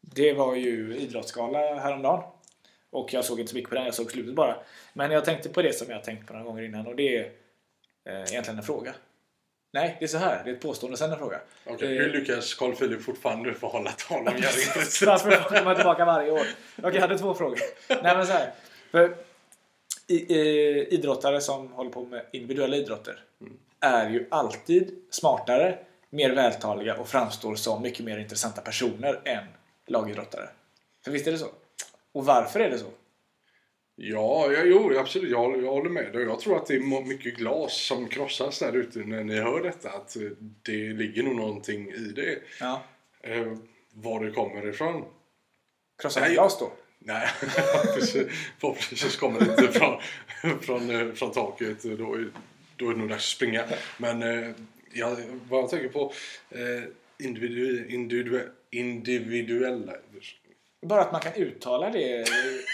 Det var ju idrottsgala häromdagen. Och jag såg inte så mycket på den, jag såg slutet bara. Men jag tänkte på det som jag tänkt på några gånger innan och det är eh, egentligen en fråga. Nej, det är så här. Det är ett påstående, sen en fråga. Okej, Eh, Hur lyckas Carl Philip fortfarande behålla tal om Jerry Varför kommer man tillbaka varje år? Okej, jag hade två frågor. Nej, men så här. För idrottare som håller på med individuella idrotter är ju alltid smartare, mer vältaliga och framstår som mycket mer intressanta personer än lagidrottare. För visst är det så? Och varför är det så? Ja, ja, jo, absolut. Jag, jag håller med dig. Jag tror att det är mycket glas som krossas där ute när ni hör detta. Att eh, det ligger nog någonting i det. Ja. Eh, var det kommer ifrån? Krossar Nej. glas då? Nej, förhoppningsvis kommer det inte från, från, eh, från taket. Då, är- då är det nog dags att springa. Men eh, jag, vad jag tänker på eh, individu, individu, individuella... Bara att man kan uttala det.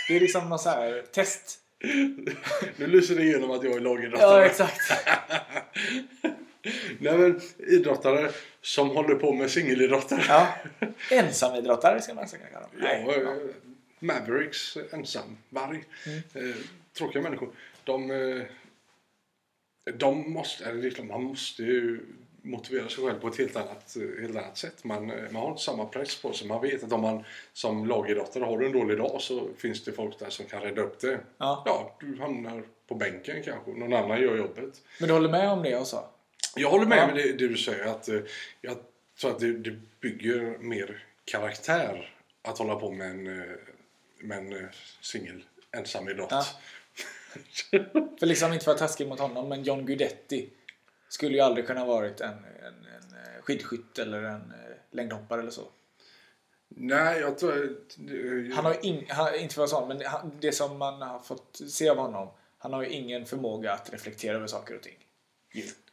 Det är liksom någon så här test. Nu lyser det igenom att jag är lagidrottare. Ja, exakt. Nej men idrottare som håller på med singelidrottare. Ja. Ensamidrottare ska man säkert kalla dem. Ja, Mavericks, ensam, varg. Mm. Eh, tråkiga människor. De, eh, de måste, eller klart, man måste ju motivera sig själv på ett helt annat, helt annat sätt. Man, eh, man har inte samma press på sig. Man vet att om man som lagidrottare har en dålig dag så finns det folk där som kan rädda upp det. Ja. Ja, du hamnar på bänken kanske. Någon annan gör jobbet. Men du håller med om det jag sa? Jag håller med Ja. med det, det du säger. Att, eh, jag tror att det, det bygger mer karaktär att hålla på med en, eh, med en eh, singel ensamidrott. Ja. För liksom inte vara taskig mot honom, men John Guidetti skulle ju aldrig kunna varit en, en, en eh, skidskytt eller en eh, längdhoppare eller så. Nej, jag tror... Han har ing, han, inte för att vara sån, men han, det som man har fått se av honom, han har ju ingen förmåga att reflektera över saker och ting.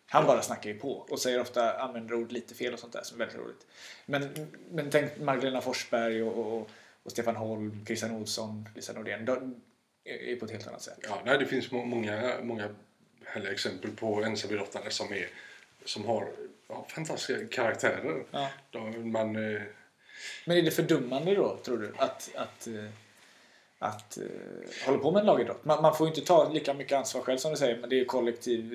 Han bara snackar ju på och säger ofta, använder ord lite fel och sånt där som är väldigt roligt. Men, men tänk Magdalena Forsberg och, och, och Stefan Holm, Christian Olsson, Lisa Nordén. De är på ett helt annat sätt. Ja, nej, det finns må- många, många härliga exempel på ensamidrottare som, är, som har ja, fantastiska karaktärer. Ja. De, man, eh, Men är det fördummande då, tror du? Att, att, eh, att uh, hålla på med en lagidrott? Man, man får ju inte ta lika mycket ansvar själv som du säger, men det är ju kollektiv,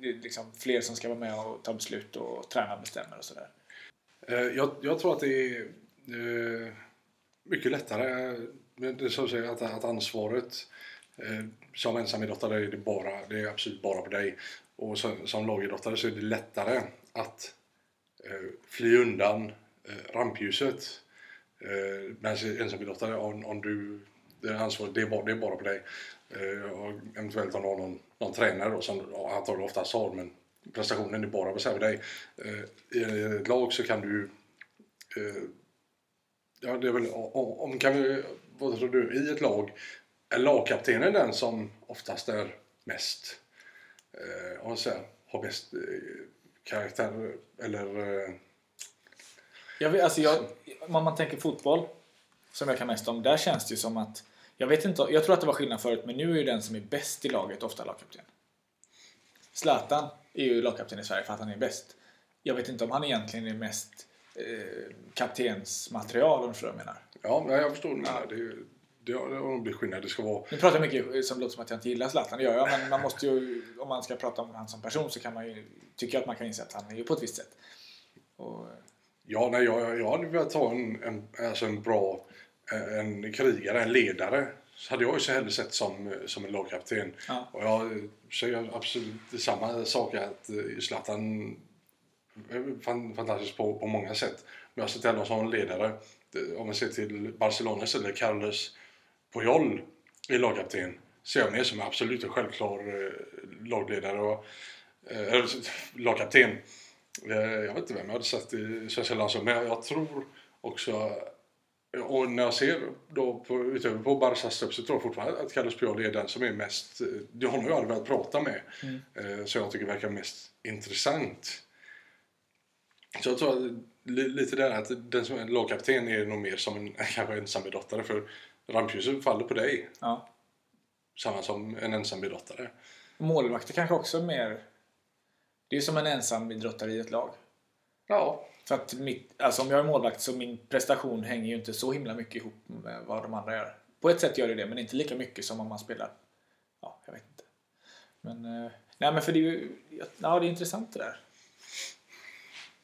det är liksom fler som ska vara med och ta beslut och träna bestämmer och sådär. Jag, jag tror att det är mycket lättare men det är som säger, att, att ansvaret eh, som ensamidrottare är det, bara, det är absolut bara på dig. Och som, som lagidrottare så är det lättare att eh, fly undan eh, rampljuset. Eh, men ensamidrottare, om, om du, det är ansvaret det är bara, det är bara på dig. Eh, och eventuellt om du har någon, någon tränare då, som antagligen oftast har, men prestationen är bara på dig. Eh, I ett lag så kan du eh, Ja, det är väl om, kan vi, vad tror du, i ett lag är lagkaptenen den som oftast är mest, eh, man säger, har bäst eh, karaktär eller eh, Jag vet, alltså jag, om man tänker fotboll, som jag kan mest om, där känns det ju som att jag vet inte, jag tror att det var skillnad förut, men nu är ju den som är bäst i laget ofta lagkapten. Zlatan är ju lagkapten i Sverige för att han är bäst. Jag vet inte om han egentligen är mest eh, kaptensmaterial om du förstår vad jag menar. ja, nej, jag förstår vad du menar. Det, det har det har nog blivit skillnad. Det ska vara, Nu pratar jag mycket som låter som att jag inte gillar Zlatan, det gör jag, men man måste ju, om man ska prata om honom som person så kan man ju, tycker jag att man kan inse att han är ju på ett visst sätt. Och, ja, nej, jag, jag hade velat ha en, en, alltså en bra eh, en krigare, en ledare. Så hade jag ju så hellre sett som, som en lagkapten. Ja. Och jag säger absolut samma sak att eh, Zlatan är fantastisk på, på många sätt. Men jag har sett honom som ledare. Om man ser till Barcelona eller Carlos Puyol i lagkapten ser jag mer som en absolut en självklar eh, lagledare och eh, lagkapten. Eh, jag vet inte vem jag hade sett i svenska landslaget men jag, tror också och när jag ser då på, utöver på Barcas trupp så tror jag fortfarande att Carlos Puyol är den som är mest, eh, det har nog jag aldrig velat prata med, eh, så jag tycker verkar mest intressant. Så jag tror att li- lite där att den som är lagkapten är nog mer som en kanske ensamidrottare för rampljuset faller på dig, ja. samma som en ensamidrottare. Målvakter kanske också är mer... Det är ju som en ensam idrottare i ett lag. Ja, För att mitt, alltså om jag är målvakt så min prestation hänger ju inte så himla mycket ihop med vad de andra gör. På ett sätt gör det det, men inte lika mycket som om man spelar... Ja, jag vet inte. Men, eh, nej men för det är ju... Ja, det är intressant det där.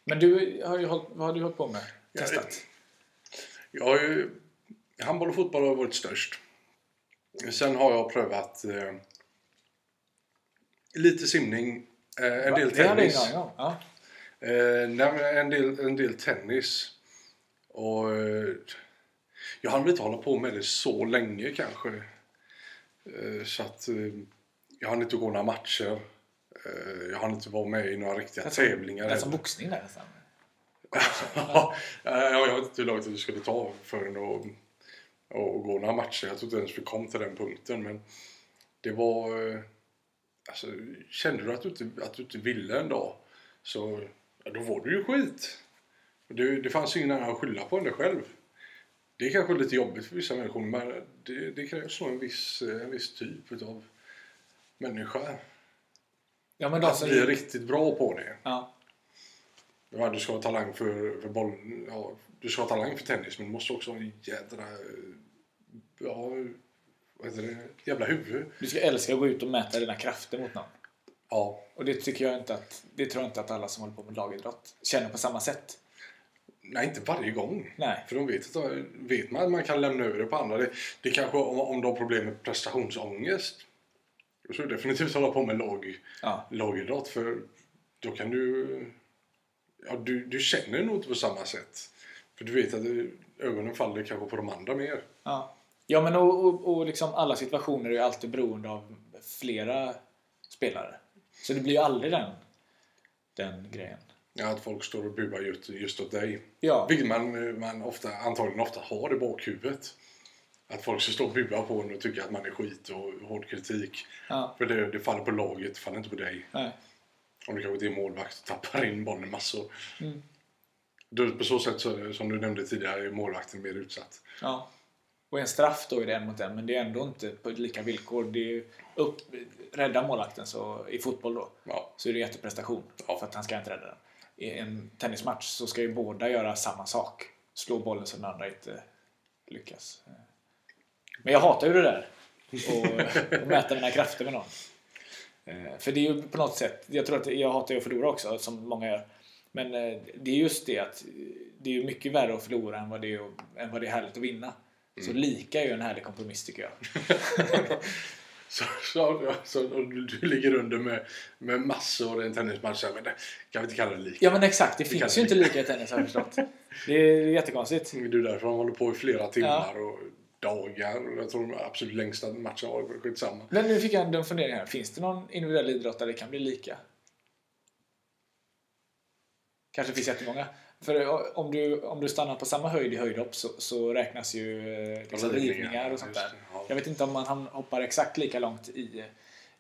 Men du har ju hållit, vad har du hållit på med? Testat? Jag har ju, handboll och fotboll har varit störst. Sen har jag prövat eh, lite simning, eh, en del jag tennis. Ja. Eh, nej, en, del, en del tennis. Och eh, jag hann inte hålla på med det så länge kanske. Eh, så att eh, jag hann inte gå några matcher. Eh, jag hann inte vara med i några riktiga Nästan- tävlingar. Det är som boxning där nästan. ja, jag vet inte hur långt det skulle ta förrän att, att gå några matcher. Jag tror inte ens vi kom till den punkten. Men det var... eh, Alltså, kände du att du inte, att du inte ville en dag så ja, då var du ju skit. Det, det fanns ingen annan att skylla på än dig själv. Det är kanske lite jobbigt för vissa människor men det, det krävs nog en viss, eh, en viss typ av människa. Ja, men Att som... bli riktigt bra på det. Ja. Ja, du ska ha talang för, för boll. Ja, du ska ha talang för tennis men du måste också ha en jädra... Ja, vad heter det? Jävla huvud. Du ska älska att gå ut och mäta dina krafter mot någon. Ja. Och det tycker jag inte att... Det tror jag inte att alla som håller på med lagidrott känner på samma sätt. Nej, inte varje gång. Nej. För de vet, att, vet man att man kan lämna över det på andra. Det, det kanske om, om de har problem med prestationsångest. Då ska du definitivt hålla på med lag, Ja. lagidrott. För då kan du... Ja, du, du känner nog inte på samma sätt. För du vet att ögonen faller kanske på de andra mer. Ja, ja men och, och, och liksom alla situationer är ju alltid beroende av flera spelare. Så det blir ju aldrig den, den grejen. Ja, att folk står och buar just, just åt dig. Ja, Vilket man, man ofta, antagligen ofta har i bakhuvudet. Att folk ska stå och bua på en och tycka att man är skit och hård kritik. ja, För det, det faller på laget, det faller inte på dig. nej. Om du kanske inte är målvakt och tappar in bollen massor. Mm. Då, på så sätt, så, som du nämnde tidigare, är målvakten mer utsatt. Ja. Och en straff då är det en mot en, men det är ändå inte på lika villkor. Det är upp, rädda målvakten så, i fotboll då, Ja, så är det jätteprestation. Ja. För att han ska inte rädda den. I en tennismatch så ska ju båda göra samma sak. Slå bollen så den andra inte lyckas. Men jag hatar ju det där. Och, och mäta mina krafter med någon. Eh, För det är ju på något sätt, jag tror att jag hatar ju att förlora också, som många gör. Men eh, det är just det att det är ju mycket värre att förlora än vad det är, än vad det är härligt att vinna. Så lika är ju en härlig kompromiss tycker jag. så, så, ja, så du, du ligger under med, med massor i en tennismatch. Men det, kan vi inte kalla det lika? Ja men exakt, det kan finns det ju inte lika i tennis har jag förstått. Det är jättekonstigt. Det är därför de håller på i flera timmar och dagar. Jag tror de absolut längsta matchen var skitsamma. Men nu fick jag en dum fundering här. Finns det någon individuell idrott där det kan bli lika? Kanske finns jättemånga. För om du, om du stannar på samma höjd i höjdhopp så, så räknas ju eh, liksom Rivningar, och sånt där. Jag vet inte om man hoppar exakt lika långt i,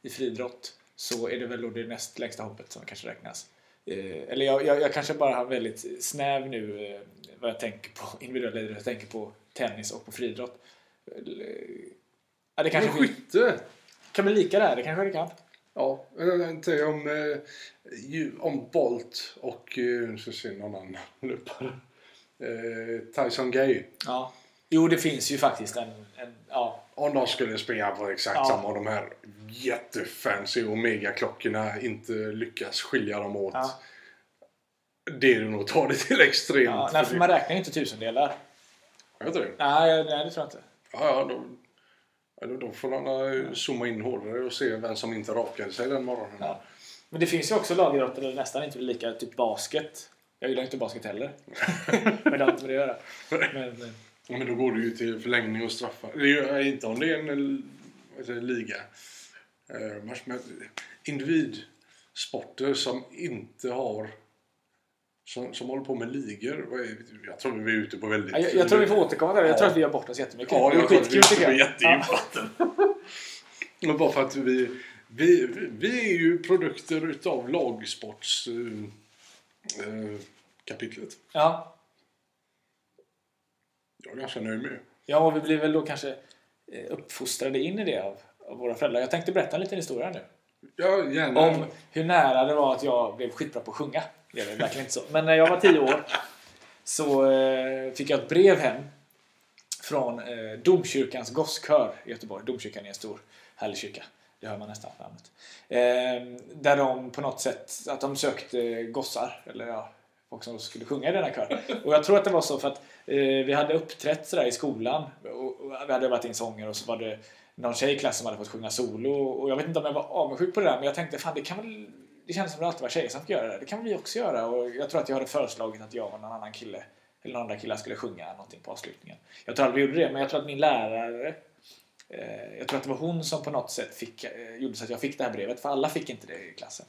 i friidrott så är det väl då det näst längsta hoppet som kanske räknas. Eh, eller jag, jag, jag kanske bara har väldigt snäv nu eh, vad jag tänker på individuell idrott. Jag tänker på tennis och på friidrott. Ja, det kanske Men skytte! kan bli lika där, det kanske det kan. Ja, inte om, eh, om Bolt och, eh, vi se någon annan löpare. Eh, Tyson Gay. Ja. Jo, det finns ju faktiskt en... en ja. Om de skulle springa på exakt Ja. samma och de här jättefancy Omega-klockorna inte lyckas skilja dem åt. Ja. Det är nog att ta det till extremt. Ja, nej, för man räknar ju inte tusendelar. Jag vet det. Nej, nej, det tror jag inte. Ja, ja, då, då, får man eh, zooma in hårdare och se vem som inte rakade sig den morgonen. Ja. Men det finns ju också lagidrotter där det nästan inte blir lika, typ basket. Jag gillar inte basket heller. Men det har inte med det att göra. Men, eh, Ja, men då går du ju till förlängning och straffar. Det är inte om det är en eh, heter det, liga. Eh, individsporter som inte har som, som håller på med ligor. Jag tror vi är ute på väldigt... jag, jag tror vi får återkomma där. Jag Ja. tror att vi har bort oss jättemycket. Ja, det är jag tror att vi är ute på jag. jättedjupt bara för att vi, vi, vi är ju produkter utav lagsports eh, eh, kapitlet. Ja. Jag är ganska nöjd med. ja, och vi blir väl då kanske eh, uppfostrade in i det av, av våra föräldrar. Jag tänkte berätta en liten historia nu. Ja, gärna. Om hur nära det var att jag blev skitbra på att sjunga. Det är väl verkligen inte så. Men när jag var tio år så eh, fick jag ett brev hem från eh, Domkyrkans gosskör i Göteborg. Domkyrkan är en stor härlig kyrka. Det hör man nästan på namnet. Eh, där de på något sätt att de sökte gossar, eller ja, folk som skulle sjunga i denna kör. Och jag tror att det var så för att eh, vi hade uppträtt sådär i skolan och, och vi hade varit in sånger och så var det någon tjej i klassen som hade fått sjunga solo och jag vet inte om jag var avundsjuk på det där men jag tänkte fan det kan väl det kändes som att det alltid var tjejer som fick göra det. Det kan väl vi också göra och jag tror att jag hade föreslagit att jag och någon annan kille eller någon andra killar skulle sjunga någonting på avslutningen. Jag tror aldrig vi gjorde det men jag tror att min lärare eh, jag tror att det var hon som på något sätt fick, eh, gjorde så att jag fick det här brevet för alla fick inte det i klassen.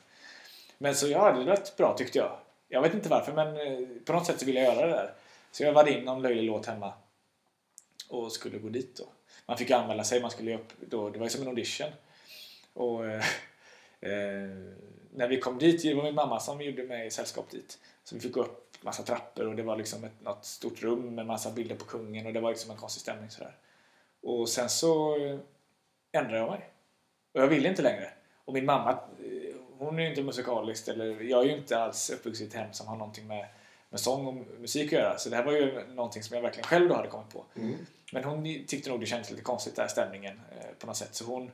Men så ja, det lät bra tyckte jag. Jag vet inte varför men eh, på något sätt så ville jag göra det där. Så jag var in någon löjlig låt hemma och skulle gå dit då. Man fick anmäla sig, man skulle upp då, det var ju som en audition. Och eh, när vi kom dit, det var min mamma som gjorde mig sällskap dit. Så vi fick gå upp massa trappor och det var liksom ett, något stort rum med massa bilder på kungen och det var liksom en konstig stämning sådär. Och sen så eh, ändrade jag mig. Och jag ville inte längre. Och min mamma, eh, hon är ju inte musikalisk eller jag är ju inte alls uppvuxen i ett hem som har någonting med, med sång och musik att göra. Så det här var ju någonting som jag verkligen själv då hade kommit på. Mm. Men hon tyckte nog det kändes lite konstigt där stämningen eh, på något sätt. Så hon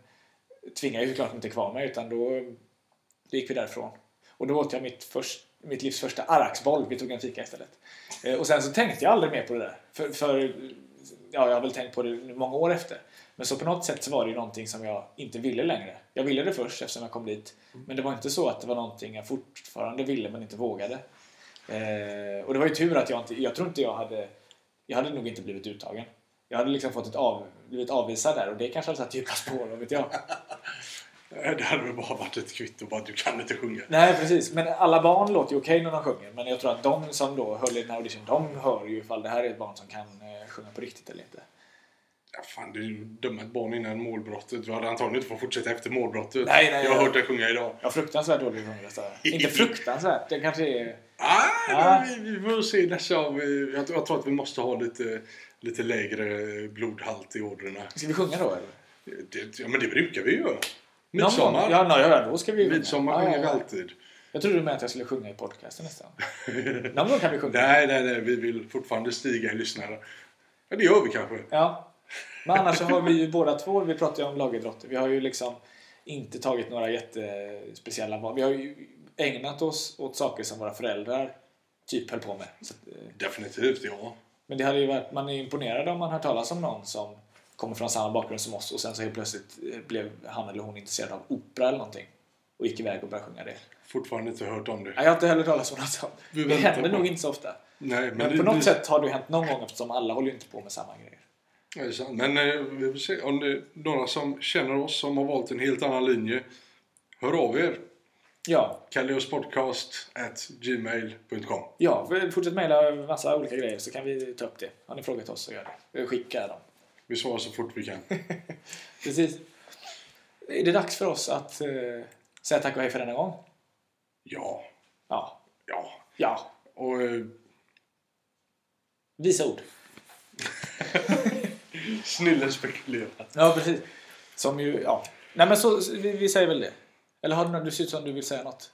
tvingade ju såklart inte kvar mig utan då, då gick vi därifrån. Och då åt jag mitt, först, mitt livs första arraksboll. Vi tog en fika istället. Eh, och sen så tänkte jag aldrig mer på det där. För, för ja, jag har väl tänkt på det många år efter. Men så på något sätt så var det ju någonting som jag inte ville längre. Jag ville det först eftersom jag kom dit. Men det var inte så att det var någonting jag fortfarande ville men inte vågade. Eh, och det var ju tur att jag inte, jag tror inte jag hade, jag hade nog inte blivit uttagen. Jag hade liksom fått ett av, blivit avvisad där och det kanske hade satt djupa spår, vad vet jag. Det hade väl bara varit ett kvitto på att du kan inte sjunga. Nej precis, men alla barn låter ju okej när de sjunger. Men jag tror att de som då höll i den här audition, de hör ju ifall det här är ett barn som kan eh, sjunga på riktigt eller inte. Ja, fan, du dömer ett barn innan målbrottet. Du hade antagligen inte fått fortsätta efter målbrottet. Nej, nej, jag har hört dig sjunga idag. Jag fruktansvärt dålig sångröst. Inte fruktansvärt, det kanske är... Ah, Ah. Vi, vi får se nästa av. Jag, jag tror att vi måste ha lite, lite lägre blodhalt i ådrorna. Ska vi sjunga då eller? Det, ja, men det brukar vi göra. Midsommar. Ja, nej, ja, då ska vi. Midsommar sjunger ja, vi ja. alltid. Jag trodde du menade att jag skulle sjunga i podcasten nästan. Någon gång kan vi sjunga. Nej, nej, nej. Vi vill fortfarande stiga i lyssnare. Ja, det gör vi kanske. Ja. Men annars så har vi ju båda två, vi pratar ju om lagidrotter. Vi har ju liksom inte tagit några jättespeciella val. Vi har ju ägnat oss åt saker som våra föräldrar typ höll på med. Eh, Definitivt, ja. Men det hade ju varit, man är imponerad om man hör talas om någon som kommer från samma bakgrund som oss och sen så helt plötsligt eh, blev han eller hon intresserad av opera eller någonting. Och gick iväg och började sjunga det. Fortfarande inte hört om det. Nej, jag har inte heller talat om något sånt. Vi Det väntar händer nog inte så ofta. Nej, men, Men det, på något det, sätt har det hänt någon gång eftersom alla håller ju inte på med samma grejer. Det är sant. Men eh, vi får se om det är några som känner oss som har valt en helt annan linje. Hör av er. Ja, kalleospodcast.gmail.com ja fortsätt mejla massa olika grejer så kan vi ta upp det. Har ni frågat oss så gör det. Vi skickar dem. Vi svarar så fort vi kan. Precis. Är det dags för oss att eh, säga tack och hej för denna gång? Ja, Ja. ja. Ja. Och eh, Visa ord. snillen spekulerat. Ja, precis. Som ju, ja. Nej men så, vi, vi säger väl det. Eller har du något, du ser ut som du vill säga något?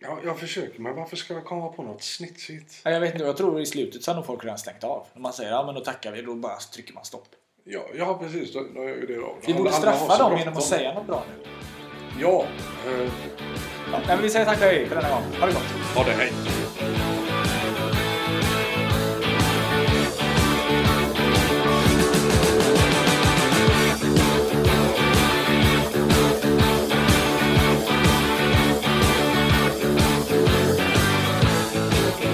Ja, jag försöker, men varför ska jag komma på något snitsigt? Nej, jag vet inte, jag tror i slutet så har nog folk redan stängt av. När man säger ja men då tackar vi, då bara trycker man stopp. Ja, ja precis. Då, då gör det då. Vi borde straffa dem genom att säga något bra nu. Ja. Eh, Ja, men vi säger tack och hej för denna gång. Ha det gott! ha det, hej.